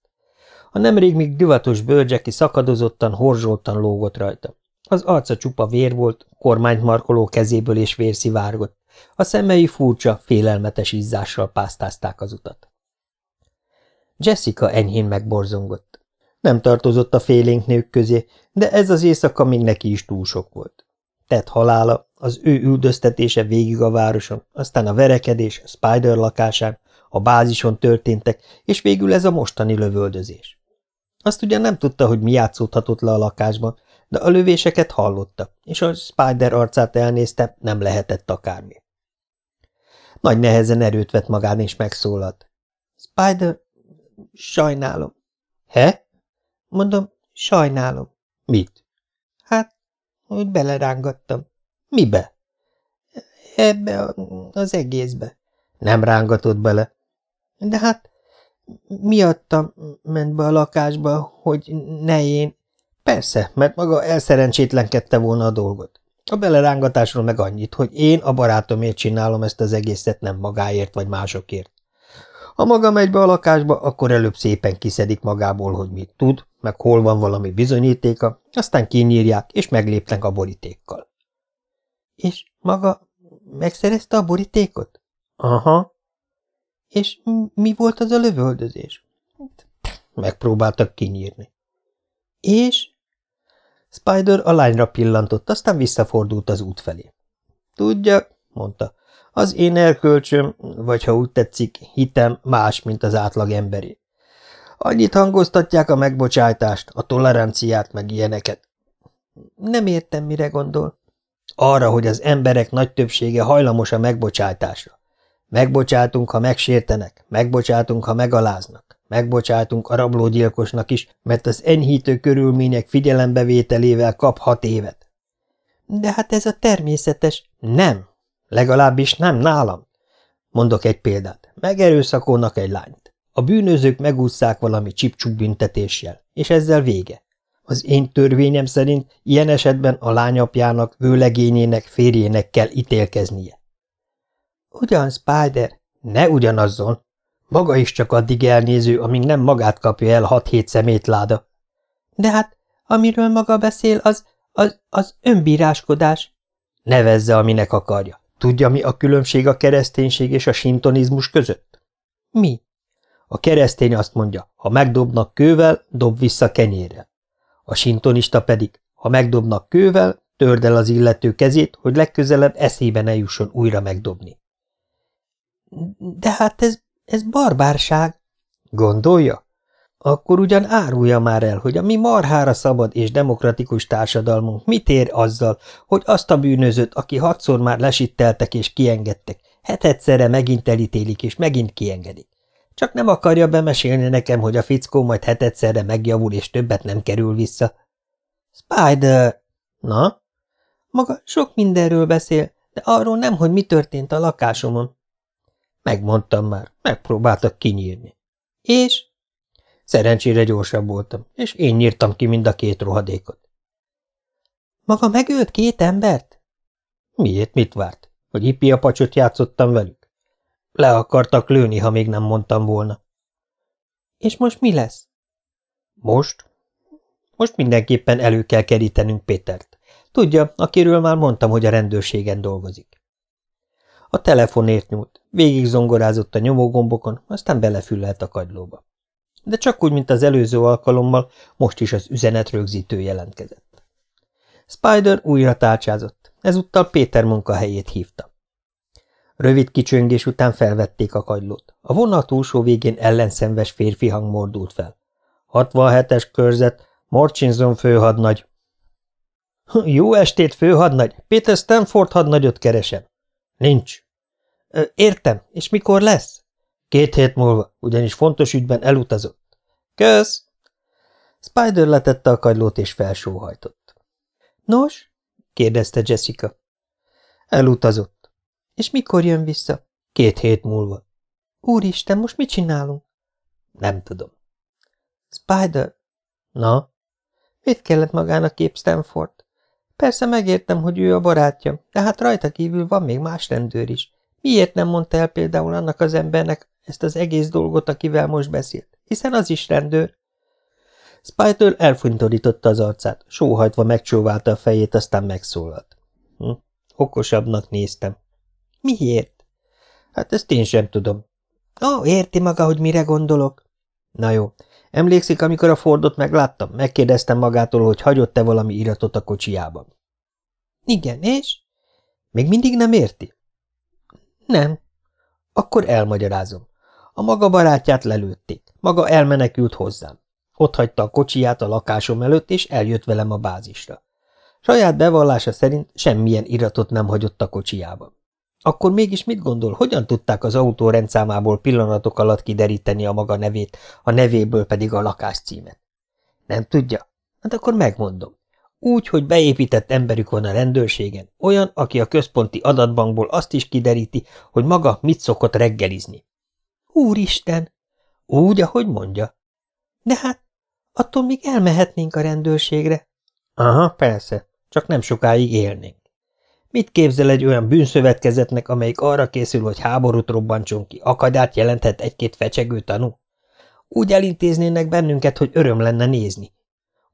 A nemrég még divatos bőrcseki szakadozottan, horzsoltan lógott rajta. Az arca csupa vér volt, kormányt markoló kezéből és vér szivárgott. A szemei furcsa, félelmetes izzással pásztázták az utat. Jessica enyhén megborzongott. Nem tartozott a félénk nők közé, de ez az éjszaka még neki is túl sok volt. Tett halála, az ő üldöztetése végig a városon, aztán a verekedés a Spider lakásán, a bázison történtek, és végül ez a mostani lövöldözés. Azt ugyan nem tudta, hogy mi játszódhatott le a lakásban, de a lövéseket hallotta, és a Spider arcát elnézte, nem lehetett akármi. Nagy nehezen erőt vett magán, és megszólalt. Spider, sajnálom. He? Mondom, sajnálom. Mit? Hát, hogy belerángattam. Mibe? Ebbe az egészbe. Nem rángatott bele. De hát miattam ment be a lakásba, hogy ne én. Persze, mert maga elszerencsétlenkedte volna a dolgot. A belerángatásról meg annyit, hogy én a barátomért csinálom ezt az egészet, nem magáért vagy másokért. Ha maga megy be a lakásba, akkor előbb szépen kiszedik magából, hogy mit tud, meg hol van valami bizonyítéka, aztán kinyírják, és meglépnek a borítékkal. És maga megszerezte a borítékot? Aha. És mi volt az a lövöldözés? Megpróbáltak kinyírni. És? Spider a lányra pillantott, aztán visszafordult az út felé. Tudja, mondta, az én erkölcsöm, vagy ha úgy tetszik, hitem más, mint az átlag emberé. Annyit hangoztatják a megbocsájtást, a toleranciát, meg ilyeneket. Nem értem, mire gondol. Arra, hogy az emberek nagy többsége hajlamos a megbocsátásra. Megbocsátunk, ha megsértenek, megbocsátunk, ha megaláznak, megbocsátunk a rablógyilkosnak is, mert az enyhítő körülmények figyelembevételével kap hat évet. De hát ez a természetes. Nem. Legalábbis nem nálam. Mondok egy példát. Megerőszakolnak egy lányt. A bűnözők megúszszák valami csipcsuk büntetéssel, és ezzel vége. Az én törvényem szerint ilyen esetben a lányapjának, vőlegényének, férjének kell ítélkeznie. Ugyan, Spider, ne ugyanazzon. Maga is csak addig elnéző, amíg nem magát kapja el hat-hét szemétláda. De hát, amiről maga beszél, az, az, az önbíráskodás. Nevezze, aminek akarja. Tudja, mi a különbség a kereszténység és a sintonizmus között? Mi? A keresztény azt mondja, ha megdobnak kővel, dob vissza kenyérrel. A sintonista pedig, ha megdobnak kővel, törd el az illető kezét, hogy legközelebb eszébe ne jusson újra megdobni. De hát ez, ez barbárság. Gondolja? Akkor ugyan árulja már el, hogy a mi marhára szabad és demokratikus társadalmunk mit ér azzal, hogy azt a bűnözőt, aki hatszor már lesitteltek és kiengedtek, hetedszerre megint elítélik és megint kiengedik. Csak nem akarja bemesélni nekem, hogy a fickó majd hetedszerre megjavul és többet nem kerül vissza. Spider! Na? Maga sok mindenről beszél, de arról nem, hogy mi történt a lakásomon. Megmondtam már, megpróbáltak kinyírni. És? Szerencsére gyorsabb voltam, és én nyírtam ki mind a két rohadékot. Maga megölt két embert? Miért, mit várt? Hogy ipi a pacsot játszottam velük? Le akartak lőni, ha még nem mondtam volna. És most mi lesz? Most? Most mindenképpen elő kell kerítenünk Pétert. Tudja, akiről már mondtam, hogy a rendőrségen dolgozik. A telefonért nyúlt, végig zongorázott a nyomógombokon, aztán belefülelt a kagylóba. De csak úgy, mint az előző alkalommal, most is az üzenet rögzítő jelentkezett. Spider újra tárcsázott, ezúttal Péter munkahelyét hívta. Rövid kicsöngés után felvették a kagylót. A vonal túlsó végén ellenszenves férfi hang mordult fel. 67-es körzet, Morchinson főhadnagy. Jó estét, főhadnagy! Peter Stanford hadnagyot keresem. Nincs. Értem, és mikor lesz? Két hét múlva, ugyanis fontos ügyben elutazott. Kösz! Spider letette a kagylót és felsóhajtott. Nos? kérdezte Jessica. Elutazott. És mikor jön vissza? Két hét múlva. Úristen, most mit csinálunk? Nem tudom. Spider? Na? Mit kellett magának kép Stanford? Persze megértem, hogy ő a barátja, de hát rajta kívül van még más rendőr is. Miért nem mondta el például annak az embernek ezt az egész dolgot, akivel most beszélt? Hiszen az is rendőr. Spider elfintorította az arcát, sóhajtva megcsóválta a fejét, aztán megszólalt. Hm, okosabbnak néztem. Miért? Hát ezt én sem tudom. Ó, érti maga, hogy mire gondolok? Na jó. Emlékszik, amikor a Fordot megláttam? Megkérdeztem magától, hogy hagyott-e valami iratot a kocsiában. Igen, és? Még mindig nem érti? Nem. Akkor elmagyarázom. A maga barátját lelőtték. Maga elmenekült hozzám. Ott hagyta a kocsiját a lakásom előtt, és eljött velem a bázisra. Saját bevallása szerint semmilyen iratot nem hagyott a kocsijában. Akkor mégis mit gondol, hogyan tudták az autó rendszámából pillanatok alatt kideríteni a maga nevét, a nevéből pedig a lakáscímet? Nem tudja? Hát akkor megmondom. Úgy, hogy beépített emberük van a rendőrségen, olyan, aki a központi adatbankból azt is kideríti, hogy maga mit szokott reggelizni. Úristen! Úgy, ahogy mondja. De hát, attól még elmehetnénk a rendőrségre. Aha, persze, csak nem sokáig élnénk. Mit képzel egy olyan bűnszövetkezetnek, amelyik arra készül, hogy háborút robbantson ki, akadályt jelenthet egy-két fecsegő tanú? Úgy elintéznének bennünket, hogy öröm lenne nézni.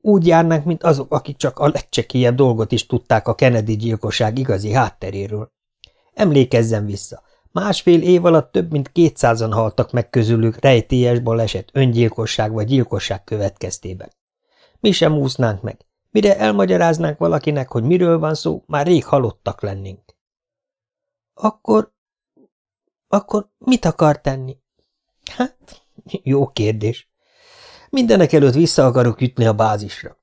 Úgy járnánk, mint azok, akik csak a legcsekélyebb dolgot is tudták a Kennedy gyilkosság igazi hátteréről. Emlékezzen vissza, másfél év alatt több mint kétszázan haltak meg közülük rejtélyes baleset, öngyilkosság vagy gyilkosság következtében. Mi sem úsznánk meg, Mire elmagyaráznánk valakinek, hogy miről van szó, már rég halottak lennénk. Akkor... akkor mit akar tenni? Hát, jó kérdés. Mindenek előtt vissza akarok ütni a bázisra.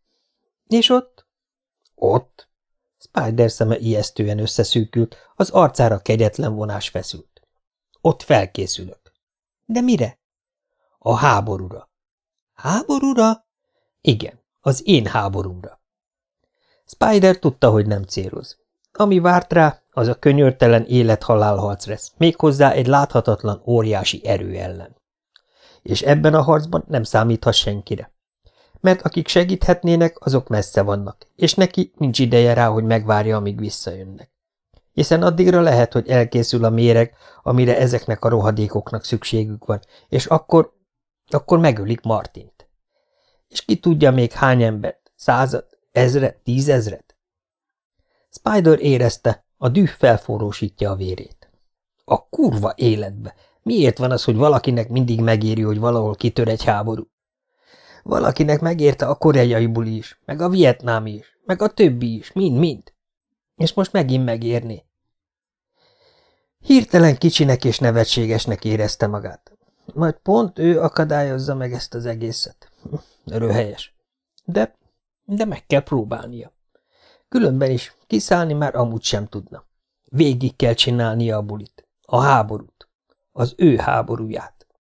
És ott? Ott? Spider szeme ijesztően összeszűkült, az arcára kegyetlen vonás feszült. Ott felkészülök. De mire? A háborúra. Háborúra? Igen. Az én háborúmra. Spider tudta, hogy nem céloz. Ami várt rá, az a könyörtelen élet-halál lesz, méghozzá egy láthatatlan, óriási erő ellen. És ebben a harcban nem számíthat senkire. Mert akik segíthetnének, azok messze vannak, és neki nincs ideje rá, hogy megvárja, amíg visszajönnek. Hiszen addigra lehet, hogy elkészül a méreg, amire ezeknek a rohadékoknak szükségük van, és akkor, akkor megölik Martint. És ki tudja még hány embert? Százat? Ezret? Tízezret? Spider érezte, a düh felforrósítja a vérét. A kurva életbe! Miért van az, hogy valakinek mindig megéri, hogy valahol kitör egy háború? Valakinek megérte a koreai buli is, meg a vietnámi is, meg a többi is, mind-mind. És most megint megérné. Hirtelen kicsinek és nevetségesnek érezte magát. Majd pont ő akadályozza meg ezt az egészet. Röhelyes. De, de meg kell próbálnia. Különben is kiszállni már amúgy sem tudna. Végig kell csinálnia a bulit. A háborút. Az ő háborúját.